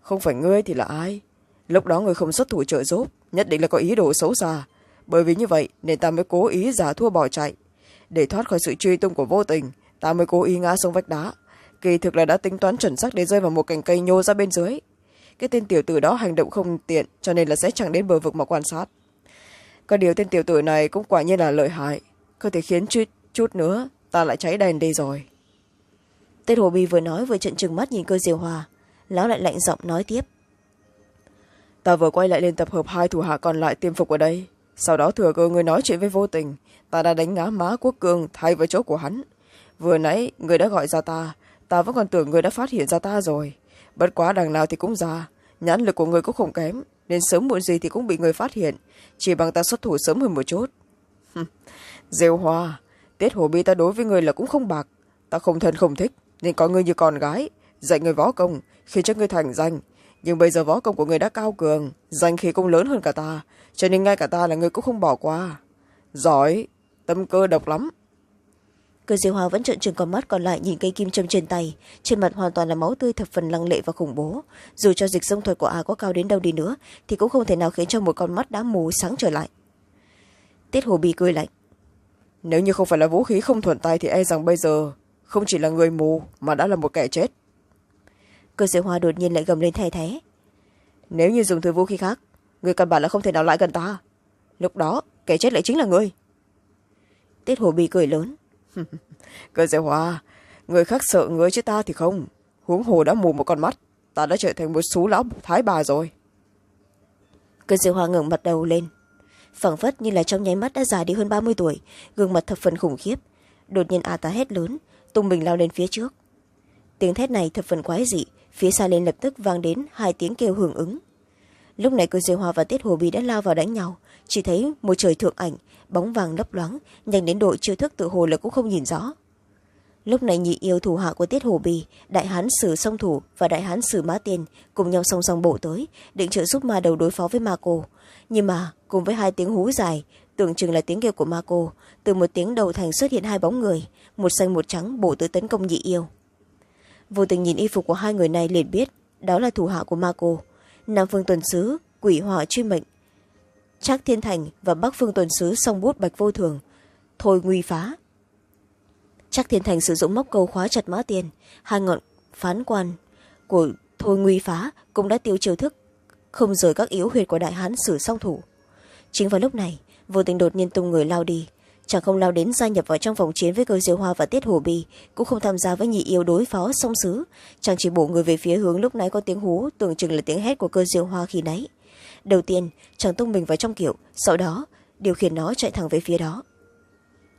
không phải ngươi thì là ai? Lúc đó người không xuất thủ trợ giúp nhất định là có ý đồ xấu xa. Bởi vì như vậy nên ta mới cố ý giả thua bỏ chạy. Để thoát khỏi sự truy tung của vô tình ta mới cố ý ngã xuống vách đá. Kỳ thực là đã tính toán chuẩn xác để rơi vào một cành cây nhô ra bên dưới. Cái tên tiểu tử đó hành động không tiện cho nên là sẽ chẳng đến bờ vực mà quan sát. Có điều tên tiểu tử này cũng quả nhiên là lợi hại. Có thể khiến chút, chút nữa ta lại cháy đèn đi rồi. Tên hồ bi vừa nói vừa trận trừng mắt nhìn cơ diều hòa lão lại lạnh giọng nói tiếp. Ta vừa quay lại lên tập hợp hai thủ hạ còn lại tiêm phục ở đây. Sau đó thừa cơ người nói chuyện với vô tình. Ta đã đánh ngã má quốc cương thay vào chỗ của hắn. Vừa nãy người đã gọi ra ta. Ta vẫn còn tưởng người đã phát hiện ra ta rồi. Bất quá đằng nào thì cũng ra. Nhãn lực của người cũng không kém, nên sớm muộn gì thì cũng bị người phát hiện. Chỉ bằng ta xuất thủ sớm hơn một chút. Dêu hoa, tiết hồ bi ta đối với người là cũng không bạc. Ta không thân không thích, nên coi ngươi như con gái, dạy người võ công khiến cho ngươi thành danh. Nhưng bây giờ võ công của người đã cao cường danh khí cũng lớn hơn cả ta cho nên ngay cả ta là người cũng không bỏ qua. Giỏi tâm cơ độc lắm. Cơ diêu hoa vẫn trợn trừng con mắt còn lại nhìn cây kim châm trên tay. Trên mặt hoàn toàn là máu tươi thập phần lăng lệ và khủng bố. Dù cho dịch sông thuật của a có cao đến đâu đi nữa thì cũng không thể nào khiến cho một con mắt đã mù sáng trở lại. Tiết hồ bị cười lạnh. Nếu như không phải là vũ khí không thuận tay thì e rằng bây giờ không chỉ là người mù mà đã là một kẻ chết cơ diêu hoa đột nhiên lại gầm lên thay thế nếu như dùng thứ vũ khí khác, người căn bản là không thể nào lại gần ta. Lúc đó, kẻ chết lại chính là người. Tiết hồ bị cười lớn. [laughs] Cơ sở hoa người khác sợ người chứ ta thì không. Huống hồ đã mù một con mắt, ta đã trở thành một xú lão thái bà rồi. Cơ sở hoa ngẩng mặt đầu lên. Phẳng phất như là trong nháy mắt đã già đi hơn ba mươi tuổi, gương mặt thập phần khủng khiếp. Đột nhiên a ta hét lớn, tung mình lao lên phía trước. Tiếng thét này thập phần quái dị phía xa lên lập tức vang đến hai tiếng kêu hưởng ứng. Lúc này cô diêu hoa và tiết hồ bì đã lao vào đánh nhau. Chỉ thấy một trời thượng ảnh, bóng vàng lấp loáng, nhanh đến độ chiêu thức tự hồ là cũng không nhìn rõ. Lúc này nhị yêu thủ hạ của tiết hồ bì, đại hán sử song thủ và đại hán sử mã tiên cùng nhau song song bộ tới, định trợ giúp ma đầu đối phó với ma cô. Nhưng mà, cùng với hai tiếng hú dài, tưởng chừng là tiếng kêu của ma cô, từ một tiếng đầu thành xuất hiện hai bóng người, một xanh một trắng bộ tới tấn công nhị yêu vô tình nhìn y phục của hai người này liền biết đó là thủ hạ của ma cô nam phương tuần sứ, quỷ hỏa truy mệnh. Trác thiên thành và bắc phương tuần sứ song bút bạch vô thường. Thôi nguy phá. Trác thiên thành sử dụng móc câu khóa chặt mã tiền. Hai ngọn phán quan của thôi nguy phá cũng đã tiêu chiêu thức, không rời các yếu huyệt của đại hán sử song thủ. Chính vào lúc này, vô tình đột nhiên tung người lao đi chẳng không lao đến gia nhập vào trong vòng chiến với cơ diêu hoa và tiết hồ bì, cũng không tham gia với nhị yêu đối phó song sứ. Chàng chỉ bổ người về phía hướng lúc nãy có tiếng hú, tưởng chừng là tiếng hét của cơ diêu hoa khi nãy. Đầu tiên, chàng tung mình vào trong kiểu sau đó, điều khiển nó chạy thẳng về phía đó.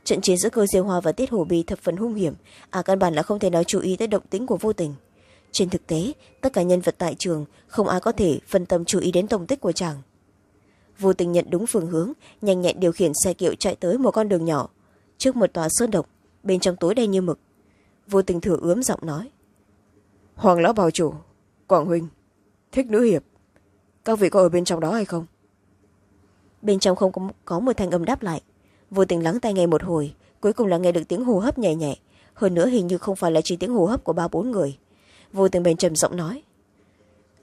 Trận chiến giữa cơ diêu hoa và tiết hồ bì thập phần hung hiểm à căn bản là không thể nào chú ý tới động tính của vô tình. Trên thực tế, tất cả nhân vật tại trường, không ai có thể phân tâm chú ý đến tổng tích của chàng vô tình nhận đúng phương hướng nhanh nhẹn điều khiển xe kiệu chạy tới một con đường nhỏ. Trước một tòa sơn độc bên trong tối đen như mực. Vô tình thừa ướm giọng nói. Hoàng lão bảo chủ quảng huynh thích nữ hiệp. Các vị có ở bên trong đó hay không? Bên trong không có, có một thanh âm đáp lại. Vô tình lắng tai nghe một hồi cuối cùng là nghe được tiếng hô hấp nhẹ nhẹ. Hơn nữa hình như không phải là chỉ tiếng hô hấp của ba bốn người. Vô tình bèn trầm giọng nói.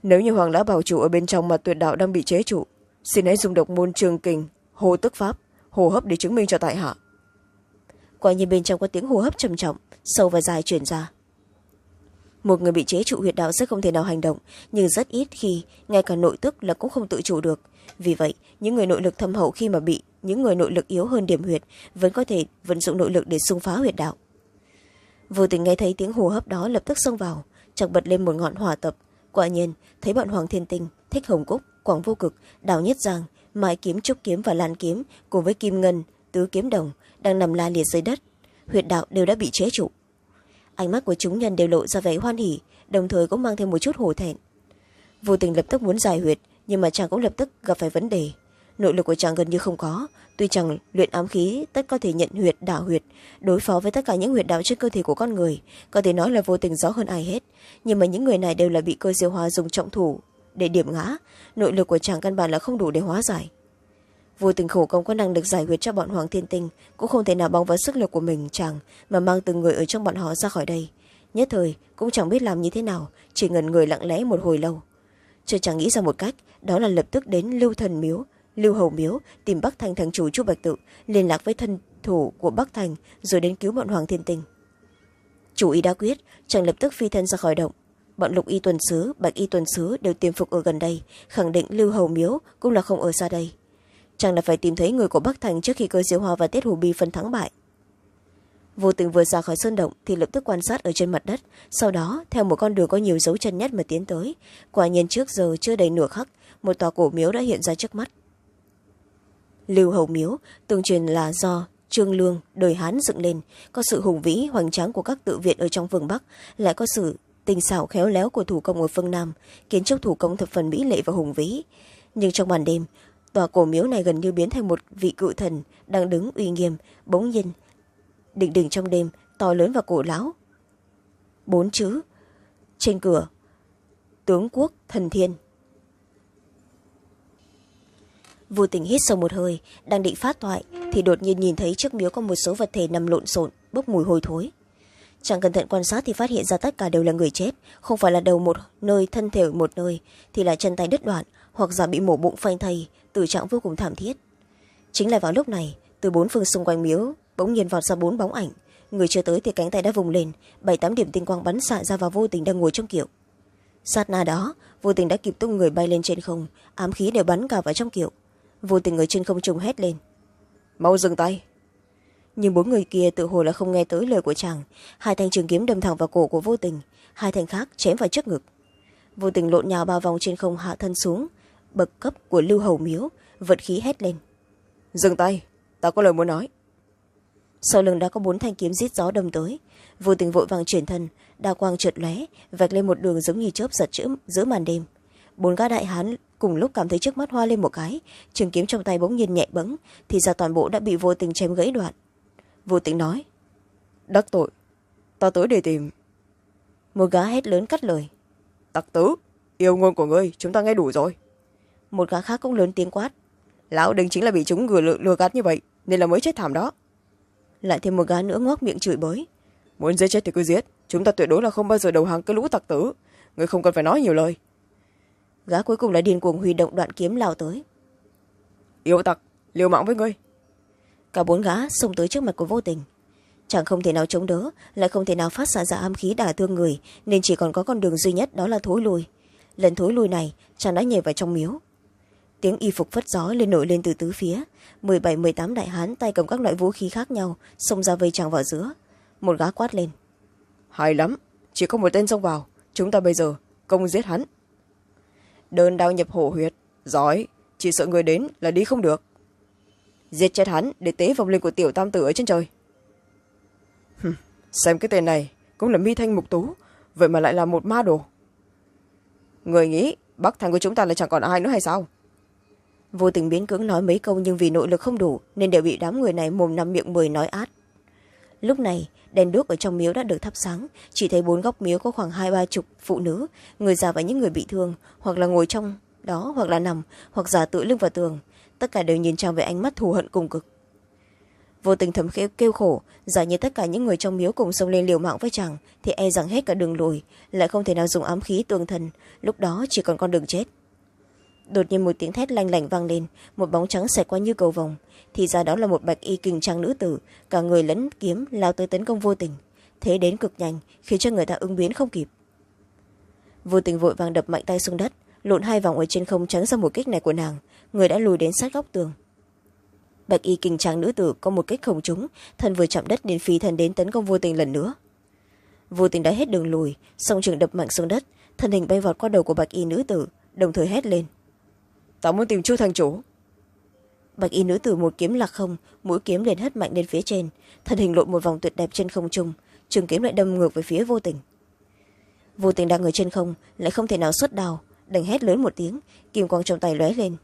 Nếu như hoàng lão bảo chủ ở bên trong mà tuyệt đạo đang bị chế trụ xin hãy dùng độc môn trường kình hồ tức pháp, hô hấp để chứng minh cho tại hạ. Quả nhiên bên trong có tiếng hô hấp trầm trọng, sâu và dài chuyển ra. Một người bị chế trụ huyệt đạo sẽ không thể nào hành động, nhưng rất ít khi ngay cả nội tức là cũng không tự chủ được. Vì vậy, những người nội lực thâm hậu khi mà bị, những người nội lực yếu hơn điểm huyệt vẫn có thể vận dụng nội lực để xung phá huyệt đạo. Vô tình nghe thấy tiếng hô hấp đó lập tức xông vào chẳng bật lên một ngọn hỏa tập. Quả nhiên, thấy bọn hoàng thiên tinh, thích hồng cúc quảng vô cực, đào nhất giang mai kiếm trúc kiếm và lan kiếm cùng với kim ngân, tứ kiếm đồng đang nằm la liệt dưới đất. Huyệt đạo đều đã bị chế trụ. Ánh mắt của chúng nhân đều lộ ra vẻ hoan hỉ, đồng thời cũng mang thêm một chút hổ thẹn. Vô tình lập tức muốn giải huyệt, nhưng mà chàng cũng lập tức gặp phải vấn đề. Nội lực của chàng gần như không có, tuy chàng luyện ám khí, tất có thể nhận huyệt đảo huyệt, đối phó với tất cả những huyệt đạo trên cơ thể của con người, có thể nói là vô tình rõ hơn ai hết. Nhưng mà những người này đều là bị cơ diêu hoa dùng trọng thủ để điểm ngã. Nội lực của chàng căn bản là không đủ để hóa giải. Vô tình khổ công có năng lực giải quyết cho bọn hoàng thiên tinh cũng không thể nào bóng vào sức lực của mình, chàng mà mang từng người ở trong bọn họ ra khỏi đây. Nhất thời, cũng chẳng biết làm như thế nào, chỉ ngần người lặng lẽ một hồi lâu. Chưa chẳng nghĩ ra một cách, đó là lập tức đến lưu thần miếu. Lưu hầu miếu, tìm bắc thành thành chủ chu bạch tự, liên lạc với thân thủ của bắc thành, rồi đến cứu bọn hoàng thiên tinh. Chủ ý đã quyết, chàng lập tức phi thân ra khỏi động bọn lục y tuần sứ, bạch y tuần sứ đều tiêm phục ở gần đây, khẳng định lưu hầu miếu cũng là không ở xa đây. Chàng là phải tìm thấy người của bắc thành trước khi cơ diệu hoa và tiết hồ bi phân thắng bại. Vô tình vừa ra khỏi sơn động thì lập tức quan sát ở trên mặt đất, sau đó, theo một con đường có nhiều dấu chân nhất mà tiến tới, quả nhiên trước giờ chưa đầy nửa khắc, một tòa cổ miếu đã hiện ra trước mắt. Lưu hầu miếu tương truyền là do trương lương, đời hán dựng lên, có sự hùng vĩ, hoành tráng của các tự viện ở trong vương bắc, lại có sự tinh xảo khéo léo của thủ công ở phương nam, kiến trúc thủ công thập phần mỹ lệ và hùng vĩ. Nhưng trong màn đêm, tòa cổ miếu này gần như biến thành một vị cự thần đang đứng uy nghiêm, bỗng nhiên, đỉnh đỉnh trong đêm, to lớn và cổ lão. Bốn chữ, trên cửa, tướng quốc thần thiên. Vô tình hít sâu một hơi, đang định phát thoại, thì đột nhiên nhìn thấy trước miếu có một số vật thể nằm lộn xộn, bốc mùi hôi thối chẳng cẩn thận quan sát thì phát hiện ra tất cả đều là người chết. Không phải là đầu một nơi, thân thể một nơi, thì là chân tay đứt đoạn, hoặc giả bị mổ bụng phanh thây, tử trạng vô cùng thảm thiết. Chính là vào lúc này, từ bốn phương xung quanh miếu, bỗng nhiên vọt ra bốn bóng ảnh. Người chưa tới thì cánh tay đã vùng lên, bảy tám điểm tinh quang bắn xạ ra vào vô tình đang ngồi trong kiệu. Sát na đó, vô tình đã kịp tung người bay lên trên không, ám khí đều bắn cả vào trong kiệu. Vô tình người trên không trung hét lên. Mau dừng tay! Nhưng bốn người kia tự hồ là không nghe tới lời của chàng. Hai thanh trường kiếm đâm thẳng vào cổ của vô tình. Hai thanh khác chém vào trước ngực. Vô tình lộn nhào ba vòng trên không hạ thân xuống. Bậc cấp của lưu hầu miếu vật khí hét lên. Dừng tay ta có lời muốn nói. Sau lưng đã có bốn thanh kiếm rít gió đâm tới. Vô tình vội vàng chuyển thân đa quang trượt lóe vạch lên một đường giống như chớp giật chữ giữa màn đêm. Bốn gã đại hán cùng lúc cảm thấy trước mắt hoa lên một cái trường kiếm trong tay bỗng nhiên nhẹ bẫng thì ra toàn bộ đã bị vô tình chém gãy đoạn vô tình nói đắc tội ta tới để tìm. Một gã hét lớn cắt lời tặc tứ yêu ngôn của ngươi chúng ta nghe đủ rồi. Một gã khác cũng lớn tiếng quát lão đình chính là bị chúng lừa, lừa gạt như vậy nên là mới chết thảm đó. Lại thêm một gã nữa ngoác miệng chửi bới muốn giết chết thì cứ giết chúng ta tuyệt đối là không bao giờ đầu hàng cái lũ tặc tử người không cần phải nói nhiều lời. Gã cuối cùng là điên cuồng huy động đoạn kiếm lao tới. Yêu tặc liều mạng với ngươi cả bốn gã xông tới trước mặt của vô tình. Chẳng không thể nào chống đỡ lại không thể nào phát xạ ra ám khí đả thương người nên chỉ còn có con đường duy nhất đó là thối lui. Lần thối lui này chàng đã nhảy vào trong miếu. Tiếng y phục phất gió lên nổi lên từ tứ phía. Mười bảy mười tám đại hán tay cầm các loại vũ khí khác nhau xông ra vây chàng vào giữa. Một gã quát lên. Hay lắm chỉ có một tên xông vào chúng ta bây giờ công giết hắn. Đơn đao nhập hổ huyệt. Giỏi chỉ sợ người đến là đi không được giết chết hắn để tế vòng linh của tiểu tam tử ở trên trời. Xem cái tên này, cũng là mi thanh mục tú, vậy mà lại là một ma đồ. Người nghĩ bắc thành của chúng ta là chẳng còn ai nữa hay sao? Vô tình biến cưỡng nói mấy câu nhưng vì nội lực không đủ nên đều bị đám người này mồm năm miệng mười nói át. Lúc này, đèn đuốc ở trong miếu đã được thắp sáng, chỉ thấy bốn góc miếu có khoảng hai ba chục phụ nữ, người già và những người bị thương, hoặc là ngồi trong đó, hoặc là nằm, hoặc giả tự lưng vào tường tất cả đều nhìn trang với ánh mắt thù hận cùng cực. Vô tình thầm kêu, kêu khổ giả như tất cả những người trong miếu cùng xông lên liều mạng với chàng thì e rằng hết cả đường lùi lại không thể nào dùng ám khí tương thần lúc đó chỉ còn con đường chết. Đột nhiên một tiếng thét lanh lảnh vang lên một bóng trắng xẹt qua như cầu vòng thì ra đó là một bạch y kình trang nữ tử cả người lẫn kiếm lao tới tấn công vô tình. Thế đến cực nhanh khiến cho người ta ứng biến không kịp. Vô tình vội vàng đập mạnh tay xuống đất lộn hai vòng ở trên không tránh ra một kích này của nàng người đã lùi đến sát góc tường. Bạch y kình trang nữ tử có một kích không trúng thân vừa chạm đất nên phi thân đến tấn công vô tình lần nữa. Vô tình đã hết đường lùi song trường đập mạnh xuống đất thân hình bay vọt qua đầu của bạch y nữ tử đồng thời hét lên. Ta muốn tìm chu thành chủ. Bạch y nữ tử một kiếm lạc không mũi kiếm liền hất mạnh lên phía trên thân hình lộn một vòng tuyệt đẹp trên không trung trường kiếm lại đâm ngược về phía vô tình. Vô tình đang ở trên không lại không thể nào xuất đào đành hét lớn một tiếng kim quang trong tay lóe lên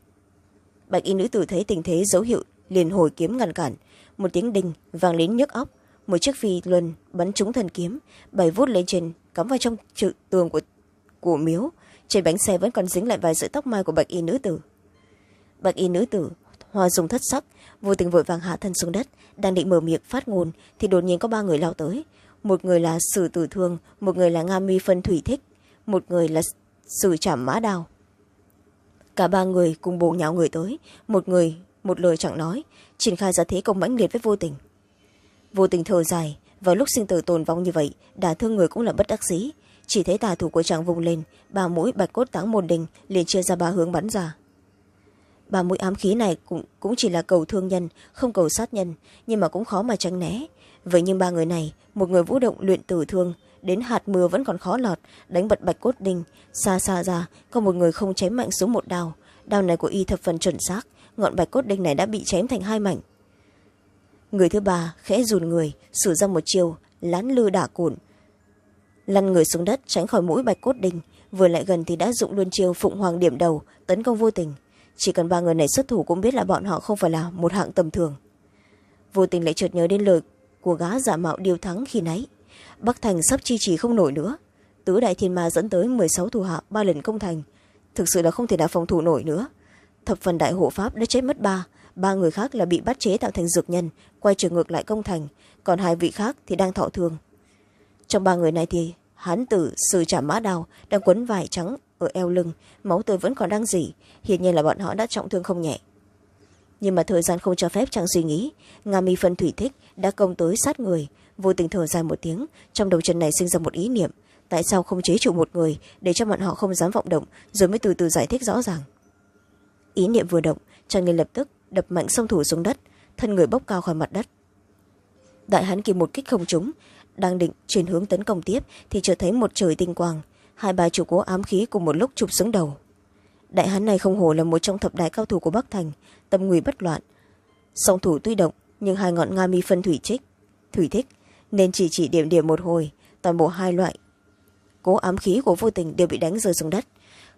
bạch y nữ tử thấy tình thế dấu hiệu liền hồi kiếm ngăn cản. Một tiếng đình vang đến nhức óc. Một chiếc phi luân bắn trúng thần kiếm bảy vút lên trên cắm vào trong trụ tường của, của miếu. Trên bánh xe vẫn còn dính lại vài sợi tóc mai của bạch y nữ tử. Bạch y nữ tử hoa dùng thất sắc vô tình vội vàng hạ thân xuống đất đang định mở miệng phát ngôn thì đột nhiên có ba người lao tới. Một người là sử tử thương một người là nga mi phân thủy thích một người là sử trảm mã đào cả ba người cùng bổ nhào người tới. Một người một lời chẳng nói triển khai ra thế công mãnh liệt với vô tình. Vô tình thở dài vào lúc sinh tử tồn vong như vậy đả thương người cũng là bất đắc dĩ. Chỉ thấy tà thủ của chàng vùng lên ba mũi bạch cốt táng môn đình liền chia ra ba hướng bắn ra. Ba mũi ám khí này cũng, cũng chỉ là cầu thương nhân không cầu sát nhân nhưng mà cũng khó mà tránh né. Vậy nhưng ba người này một người vũ động luyện tử thương đến hạt mưa vẫn còn khó lọt đánh bật bạch cốt đinh xa xa ra có một người không chém mạnh xuống một đào. Đào này của y thập phần chuẩn xác ngọn bạch cốt đinh này đã bị chém thành hai mảnh. Người thứ ba khẽ dùn người sử ra một chiều lán lư đả cùn, lăn người xuống đất tránh khỏi mũi bạch cốt đinh vừa lại gần thì đã dụng luôn chiều phụng hoàng điểm đầu tấn công vô tình. Chỉ cần ba người này xuất thủ cũng biết là bọn họ không phải là một hạng tầm thường. Vô tình lại chợt nhớ đến lời của gá giả mạo điều thắng khi nãy bắc thành sắp chi trì không nổi nữa. Tứ đại thiên ma dẫn tới m sáu thủ hạ, ba lần công thành. Thực sự là không thể nào phòng thủ nổi nữa. Thập phần đại hộ pháp đã chết mất ba. Ba người khác là bị bắt chế tạo thành dược nhân, quay trở ngược lại công thành. Còn hai vị khác thì đang thọ thương trong ba người này thì hán tử, sư trả mã đào đang quấn vải trắng ở eo lưng, máu tươi vẫn còn đang dỉ. Hiển nhiên là bọn họ đã trọng thương không nhẹ. Nhưng mà thời gian không cho phép chàng suy nghĩ, nga mi phân thủy thích đã công tới sát người vô tình thở dài một tiếng, trong đầu chân này sinh ra một ý niệm. Tại sao không chế trụ một người để cho bọn họ không dám vọng động, rồi mới từ từ giải thích rõ ràng? Ý niệm vừa động trần liền lập tức đập mạnh song thủ xuống đất, thân người bốc cao khỏi mặt đất. Đại hán kịp một kích không trúng, đang định chuyển hướng tấn công tiếp thì chợt thấy một trời tinh quang, hai bà chủ cố ám khí cùng một lúc chụp xuống đầu. Đại hán này không hổ là một trong thập đại cao thủ của bắc thành, tâm nguy bất loạn. Song thủ tuy động, nhưng hai ngọn nga mi phân thủy trích, thủy thích nên chỉ chỉ điểm điểm một hồi toàn bộ hai loại cố ám khí của vô tình đều bị đánh rơi xuống đất.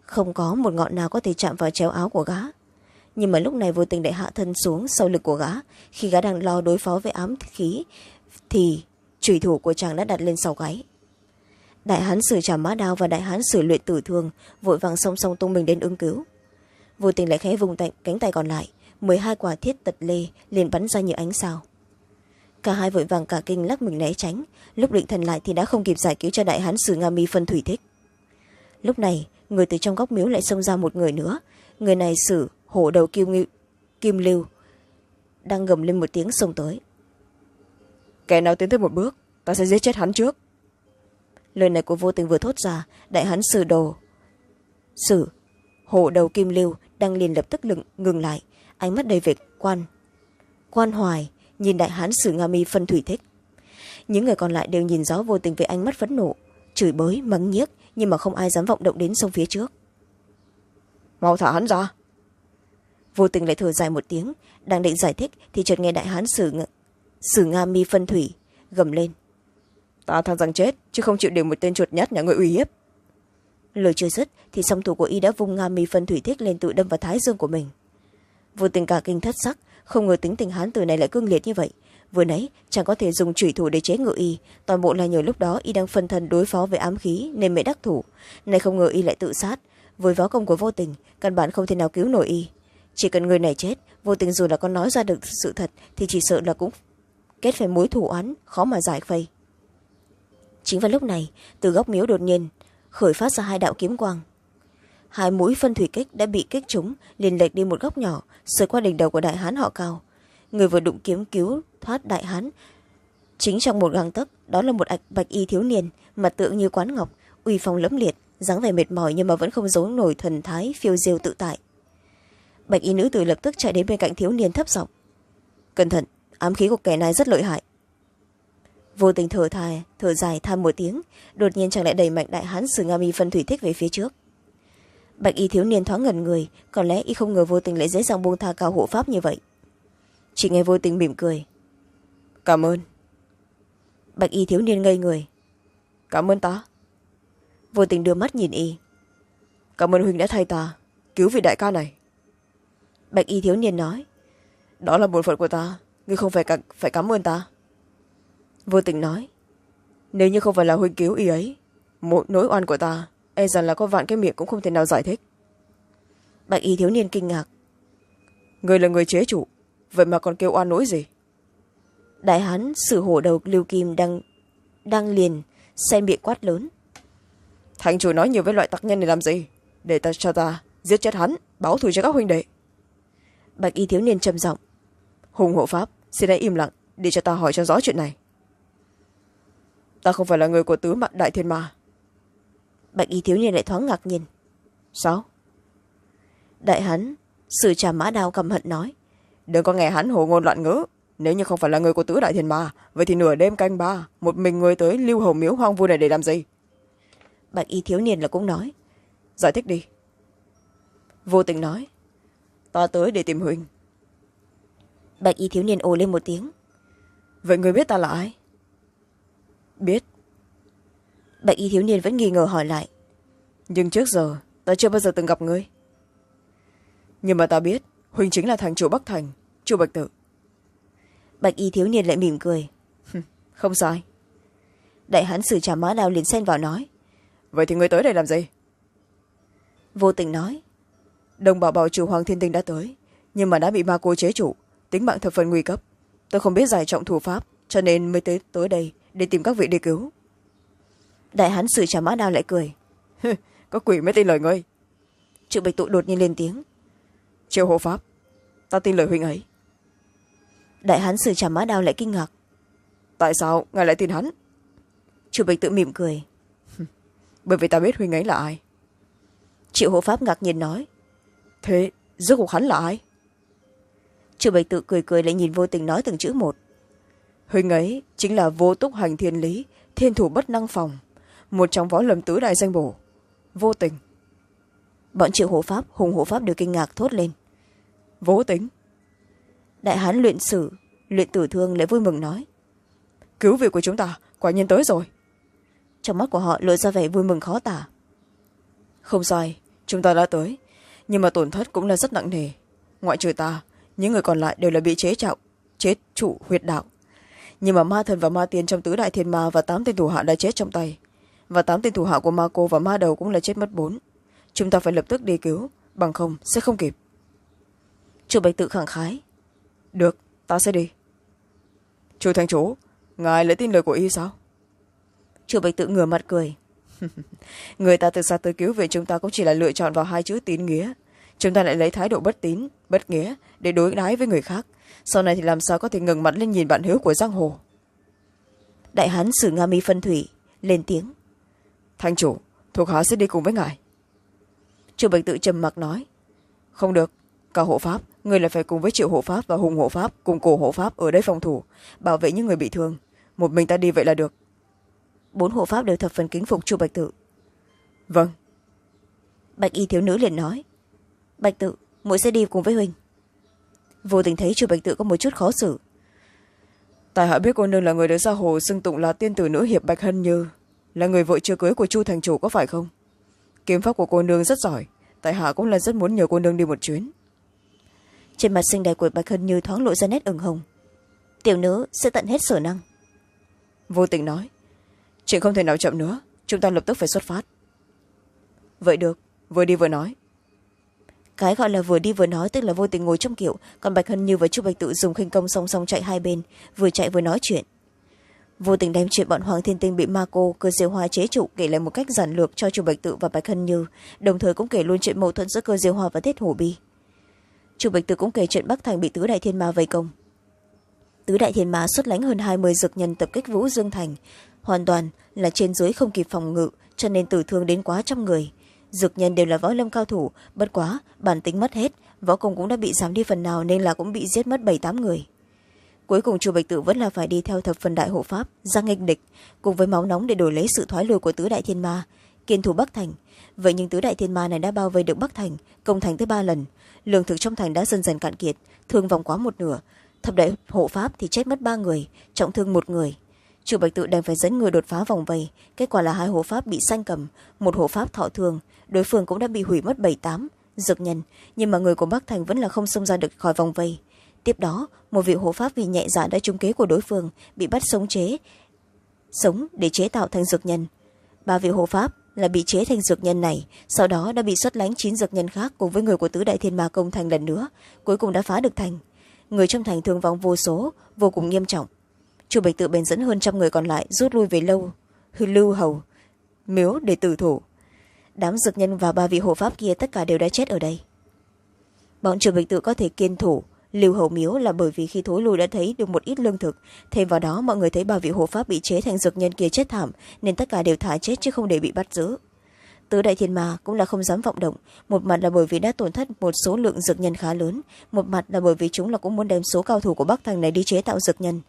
Không có một ngọn nào có thể chạm vào chéo áo của gã. Nhưng mà lúc này vô tình đại hạ thân xuống sau lực của gã. Khi gã đang lo đối phó với ám khí thì trùy thủ của chàng đã đặt lên sau gáy. Đại hán sử trả mã đao và đại hán sử luyện tử thương vội vàng song song tung mình đến ứng cứu. Vô tình lại khẽ vùng tay, cánh tay còn lại mười hai quả thiết tật lê liền bắn ra như ánh sao cả hai vội vàng cả kinh lắc mình né tránh. Lúc định thần lại thì đã không kịp giải cứu cho đại hán sử nga mi phân thủy thích. Lúc này người từ trong góc miếu lại xông ra một người nữa. Người này sử hổ đầu kim, kim lưu đang gầm lên một tiếng xông tới. Kẻ nào tiến tới một bước ta sẽ giết chết hắn trước. Lời này của vô tình vừa thốt ra đại hán sử đồ sử hổ đầu kim lưu đang liền lập tức lừng, ngừng lại. Ánh mắt đầy vẻ quan quan hoài nhìn đại hán sử nga mi phân thủy thích. Những người còn lại đều nhìn rõ vô tình với ánh mắt phẫn nộ. Chửi bới mắng nhiếc nhưng mà không ai dám vọng động đến sông phía trước. Mau thả hắn ra. Vô tình lại thở dài một tiếng đang định giải thích thì chợt nghe đại hán sử, ng... sử nga mi phân thủy gầm lên. Ta thằng rằng chết chứ không chịu để một tên chuột nhát nhà người uy hiếp. Lời chưa dứt thì song thủ của y đã vung nga mi phân thủy thích lên tự đâm vào thái dương của mình. Vô tình cả kinh thất sắc không ngờ tính tình hán từ này lại cương liệt như vậy. Vừa nãy chẳng có thể dùng chủy thủ để chế ngự y. Toàn bộ là nhờ lúc đó y đang phân thân đối phó với ám khí nên mới đắc thủ. Nay không ngờ y lại tự sát. Với võ công của vô tình, căn bản không thể nào cứu nổi y. Chỉ cần người này chết, vô tình dù là có nói ra được sự thật thì chỉ sợ là cũng kết phải mối thủ oán, khó mà giải phây. Chính vào lúc này, từ góc miếu đột nhiên, khởi phát ra hai đạo kiếm quang hai mũi phân thủy kích đã bị kích trúng liền lệch đi một góc nhỏ sượt qua đỉnh đầu của đại hán họ cao. Người vừa đụng kiếm cứu thoát đại hán, chính trong một găng tấc, đó là một bạch y thiếu niên, mặt tượng như quán ngọc, uy phong lẫm liệt, dáng vẻ mệt mỏi nhưng mà vẫn không giấu nổi thần thái phiêu diêu tự tại. Bạch y nữ tử lập tức chạy đến bên cạnh thiếu niên thấp giọng, cẩn thận, ám khí của kẻ này rất lợi hại. Vô tình thở thai, thở dài than một tiếng, đột nhiên chàng lại đẩy mạnh đại hán sử nga mi phân thủy thích về phía trước bạch y thiếu niên thoáng ngẩn người có lẽ y không ngờ vô tình lại dễ dàng buông tha cao hộ pháp như vậy. Chỉ nghe vô tình mỉm cười. Cảm ơn. Bạch y thiếu niên ngây người. Cảm ơn ta. Vô tình đưa mắt nhìn y. Cảm ơn huynh đã thay ta cứu vị đại ca này. Bạch y thiếu niên nói. Đó là bổn phận của ta ngươi không phải cả, phải cảm ơn ta. Vô tình nói. Nếu như không phải là huynh cứu y ấy một nỗi oan của ta e rằng là có vạn cái miệng cũng không thể nào giải thích. Bạch y thiếu niên kinh ngạc. Người là người chế chủ vậy mà còn kêu oan nỗi gì? Đại hán sử hổ đầu lưu kim đang đang liền xem miệng quát lớn. Thành chủ nói nhiều với loại tặc nhân này làm gì? Để ta cho ta giết chết hắn báo thù cho các huynh đệ. Bạch y thiếu niên trầm giọng. Hùng hộ pháp xin hãy im lặng để cho ta hỏi cho rõ chuyện này. Ta không phải là người của tứ mạng đại thiên ma bạch y thiếu niên lại thoáng ngạc nhiên. Sao? Đại hán sử trà mã đao cầm hận nói. Đừng có nghe hắn hồ ngôn loạn ngữ. Nếu như không phải là người của tứ đại thiên ma vậy thì nửa đêm canh ba một mình người tới lưu hầu miếu hoang vu này để làm gì? Bạch y thiếu niên là cũng nói. Giải thích đi. Vô tình nói. Ta tới để tìm huynh bạch y thiếu niên ồ lên một tiếng. Vậy người biết ta là ai? Biết bạch y thiếu niên vẫn nghi ngờ hỏi lại. Nhưng trước giờ ta chưa bao giờ từng gặp ngươi. Nhưng mà ta biết huynh chính là thành chủ bắc thành chu bạch tự. Bạch y thiếu niên lại mỉm cười. Không sai. Đại hán sử trà mã đao liền xen vào nói. Vậy thì ngươi tới đây làm gì? Vô tình nói. Đồng bảo bảo chủ hoàng thiên tinh đã tới nhưng mà đã bị ma cô chế chủ tính mạng thập phần nguy cấp. Tôi không biết giải trọng thủ pháp cho nên mới tới tới đây để tìm các vị đi cứu đại hán sử trà mã đao lại cười. Có quỷ mới tin lời ngươi. Triệu bạch tụ đột nhiên lên tiếng. Triệu hộ pháp ta tin lời huynh ấy. Đại hán sử trà mã đao lại kinh ngạc. Tại sao ngài lại tin hắn? Triệu bạch tự mỉm cười. Bởi vì ta biết huynh ấy là ai. Triệu hộ pháp ngạc nhiên nói. Thế rốt cuộc hắn là ai? Triệu bạch tự cười cười lại nhìn vô tình nói từng chữ một. Huynh ấy chính là vô túc hành thiên lý thiên thủ bất năng phòng một trong võ lâm tứ đại danh bổ. Vô tình. Bọn triệu hộ pháp hùng hộ pháp đều kinh ngạc thốt lên. Vô tính đại hán luyện sử luyện tử thương lại vui mừng nói. Cứu việc của chúng ta quả nhiên tới rồi. Trong mắt của họ lộ ra vẻ vui mừng khó tả. Không sai chúng ta đã tới nhưng mà tổn thất cũng là rất nặng nề. Ngoại trừ ta những người còn lại đều là bị chế trọng chế trụ huyệt đạo. Nhưng mà ma thần và ma tiên trong tứ đại thiên ma và tám tên thủ hạ đã chết trong tay và tám tên thủ hạ của ma cô và ma đầu cũng là chết mất bốn. Chúng ta phải lập tức đi cứu, bằng không sẽ không kịp. Chu bạch tự khẳng khái. Được, ta sẽ đi. Chu Thanh chủ ngài lấy tin lời của y sao? Chu bạch tự ngửa mặt cười. [laughs] người ta từ xa tới cứu về chúng ta cũng chỉ là lựa chọn vào hai chữ tín nghĩa. Chúng ta lại lấy thái độ bất tín, bất nghĩa để đối đái với người khác. Sau này thì làm sao có thể ngừng mặt lên nhìn bạn hiếu của giang hồ? Đại hán sử nga mi phân thủy, lên tiếng thanh chủ, thuộc hạ sẽ đi cùng với ngài. Triệu bạch tự trầm mặc nói, không được, cả hộ pháp, người lại phải cùng với triệu hộ pháp và hùng hộ pháp, cùng cổ hộ pháp ở đây phòng thủ, bảo vệ những người bị thương. Một mình ta đi vậy là được. Bốn hộ pháp đều thập phần kính phục chu bạch tự. Vâng. Bạch y thiếu nữ liền nói, bạch tự, muội sẽ đi cùng với huynh. Vô tình thấy chu bạch tự có một chút khó xử. Tài hạ biết cô nương là người được gia hồ xưng tụng là tiên tử nữ hiệp bạch hân như là người vợ chưa cưới của chu thành chủ có phải không? Kiếm pháp của cô nương rất giỏi tại hạ cũng là rất muốn nhờ cô nương đi một chuyến. Trên mặt xinh đẹp của bạch hân như thoáng lộ ra nét ửng hồng. Tiểu nữ sẽ tận hết sở năng. Vô tình nói chuyện không thể nào chậm nữa chúng ta lập tức phải xuất phát. Vậy được vừa đi vừa nói. Cái gọi là vừa đi vừa nói tức là vô tình ngồi trong kiệu còn bạch hân như và chu bạch tự dùng khinh công song song chạy hai bên vừa chạy vừa nói chuyện vô tình đem chuyện bọn hoàng thiên tinh bị ma cô, cơ diêu hoa chế trụ kể lại một cách giản lược cho chu bạch tự và bạch hân như, đồng thời cũng kể luôn chuyện mâu thuẫn giữa cơ diêu hoa và thiết hổ bi. Chu bạch tự cũng kể chuyện bắc thành bị tứ đại thiên ma vây công. Tứ đại thiên ma xuất lánh hơn hai mươi dược nhân tập kích vũ dương thành, hoàn toàn là trên dưới không kịp phòng ngự, cho nên tử thương đến quá trăm người. Dược nhân đều là võ lâm cao thủ, bất quá bản tính mất hết, võ công cũng đã bị giảm đi phần nào nên là cũng bị giết mất bảy tám người cuối cùng chu bạch tự vẫn là phải đi theo thập phần đại hộ pháp, giang nghênh địch, cùng với máu nóng để đổi lấy sự thoái lùi của tứ đại thiên ma, kiên thủ bắc thành. Vậy nhưng tứ đại thiên ma này đã bao vây được bắc thành, công thành tới ba lần. Lương thực trong thành đã dần dần cạn kiệt, thương vòng quá một nửa. Thập đại hộ pháp thì chết mất ba người, trọng thương một người. Chủ bạch tự đành phải dẫn người đột phá vòng vây. Kết quả là hai hộ pháp bị sanh cầm, một hộ pháp thọ thương. Đối phương cũng đã bị hủy mất bảy tám, dược nhân. Nhưng mà người của bắc thành vẫn là không xông ra được khỏi vòng vây tiếp đó, một vị hộ pháp vì nhẹ dạ đã trúng kế của đối phương, bị bắt sống chế, sống để chế tạo thành dược nhân. Ba vị hộ pháp là bị chế thành dược nhân này, sau đó đã bị xuất lánh chín dược nhân khác cùng với người của tứ đại thiên ma công thành lần nữa, cuối cùng đã phá được thành. Người trong thành thương vong vô số, vô cùng nghiêm trọng. Chu bạch tự bền dẫn hơn trăm người còn lại rút lui về lâu, hư lưu hầu, miếu để tử thủ. Đám dược nhân và ba vị hộ pháp kia tất cả đều đã chết ở đây. Bọn chu bạch tự có thể kiên thủ lưu hầu miếu là bởi vì khi thối lui đã thấy được một ít lương thực. Thêm vào đó, mọi người thấy ba vị hộ pháp bị chế thành dược nhân kia chết thảm, nên tất cả đều thả chết chứ không để bị bắt giữ. Tứ đại thiên ma cũng là không dám vọng động. Một mặt là bởi vì đã tổn thất một số lượng dược nhân khá lớn. Một mặt là bởi vì chúng là cũng muốn đem số cao thủ của bắc thành này đi chế tạo dược nhân.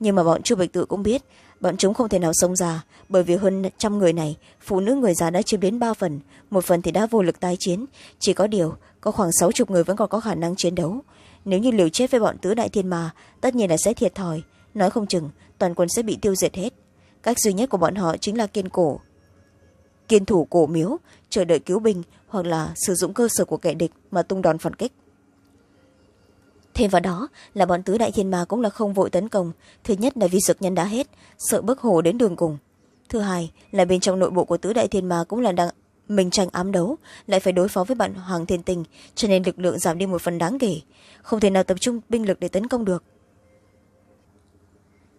Nhưng mà bọn chu bạch tự cũng biết, bọn chúng không thể nào xông ra, bởi vì hơn trăm người này, phụ nữ người già đã chiếm đến ba phần. Một phần thì đã vô lực tái chiến. Chỉ có điều, có khoảng sáu chục người vẫn còn có khả năng chiến đấu nếu như liều chết với bọn tứ đại thiên ma, tất nhiên là sẽ thiệt thòi. Nói không chừng, toàn quân sẽ bị tiêu diệt hết. Cách duy nhất của bọn họ chính là kiên cổ. Kiên thủ cổ miếu, chờ đợi cứu binh, hoặc là sử dụng cơ sở của kẻ địch mà tung đòn phản kích. Thêm vào đó, là bọn tứ đại thiên ma cũng là không vội tấn công. Thứ nhất là vì dược nhân đã hết, sợ bức hồ đến đường cùng. Thứ hai là bên trong nội bộ của tứ đại thiên ma cũng là đang mình tranh ám đấu, lại phải đối phó với bạn hoàng thiên tình, cho nên lực lượng giảm đi một phần đáng kể. Không thể nào tập trung binh lực để tấn công được.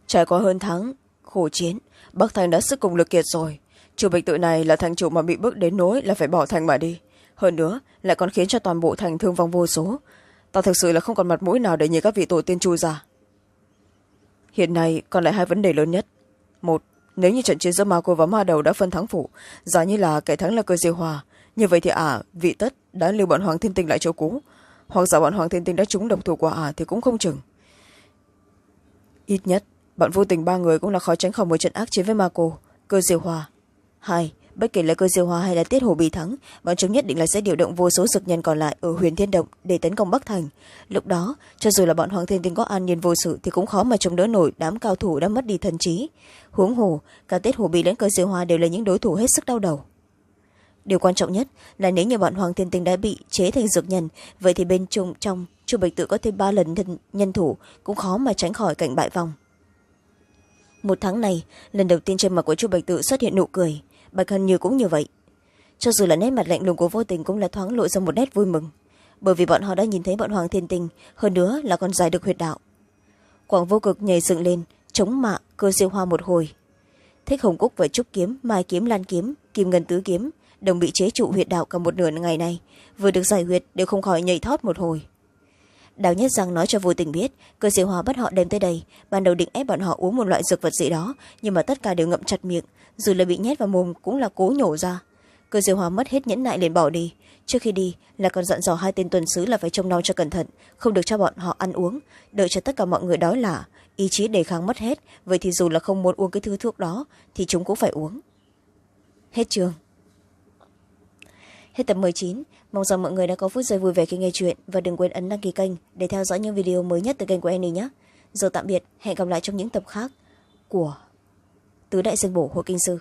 Trải qua hơn tháng khổ chiến, bắc thành đã sức cùng lực kiệt rồi. Chủ bạch tự này là thành chủ mà bị bước đến nỗi là phải bỏ thành mà đi. Hơn nữa, lại còn khiến cho toàn bộ thành thương vong vô số. Ta thực sự là không còn mặt mũi nào để nhìn các vị tổ tiên chui ra hiện nay còn lại hai vấn đề lớn nhất. Một nếu như trận chiến giữa ma cô và ma đầu đã phân thắng phủ giả như là kẻ thắng là cơ diêu hòa. Như vậy thì ả à, vị tất đã lưu bọn hoàng thiên tinh lại chỗ cũ. Hoặc giả bọn hoàng thiên tinh đã trúng độc thủ của ả à, thì cũng không chừng. Ít nhất bọn vô tình ba người cũng là khó tránh khỏi một trận ác chiến với ma cô cơ diêu hòa. Hai bất kể là cơ diêu hoa hay là tiết hồ bị thắng bọn chúng nhất định là sẽ điều động vô số dược nhân còn lại ở huyền thiên động để tấn công bắc thành. Lúc đó cho dù là bọn hoàng thiên tinh có an nhiên vô sự thì cũng khó mà chống đỡ nổi đám cao thủ đã mất đi thần trí. Huống hồ cả tiết hồ bị lẫn cơ diêu hoa đều là những đối thủ hết sức đau đầu. Điều quan trọng nhất là nếu như bọn hoàng thiên tinh đã bị chế thành dược nhân vậy thì bên trong trong chu bạch tự có thêm ba lần nhân, nhân thủ cũng khó mà tránh khỏi cảnh bại vòng một tháng này lần đầu tiên trên mặt của chu bạch tự xuất hiện nụ cười bạch hân như cũng như vậy. Cho dù là nét mặt lạnh lùng của vô tình cũng là thoáng lộ ra một nét vui mừng. Bởi vì bọn họ đã nhìn thấy bọn hoàng thiên tinh, hơn nữa là còn giải được huyệt đạo. Quảng vô cực nhảy dựng lên, chống mạ, cơ siêu hoa một hồi. Thích hồng cúc và trúc kiếm, mai kiếm, lan kiếm, kim ngân tứ kiếm, đồng bị chế trụ huyệt đạo cả một nửa ngày này, vừa được giải huyệt đều không khỏi nhảy thót một hồi đào nhất rằng nói cho vô tình biết, cơ diệu hòa bắt họ đem tới đây, ban đầu định ép bọn họ uống một loại dược vật gì đó, nhưng mà tất cả đều ngậm chặt miệng dù là bị nhét vào mồm cũng là cố nhổ ra. Cơ diệu hòa mất hết nhẫn nại liền bỏ đi. Trước khi đi, là còn dặn dò hai tên tuần sứ là phải trông nom cho cẩn thận, không được cho bọn họ ăn uống, đợi cho tất cả mọi người đói là ý chí đề kháng mất hết, vậy thì dù là không muốn uống cái thứ thuốc đó, thì chúng cũng phải uống. Hết trường hết tập chín mong rằng mọi người đã có phút giây vui vẻ khi nghe chuyện và đừng quên ấn đăng ký kênh để theo dõi những video mới nhất từ kênh của Annie nhé. Giờ tạm biệt, hẹn gặp lại trong những tập khác của tứ đại dương bổ hội kinh sư.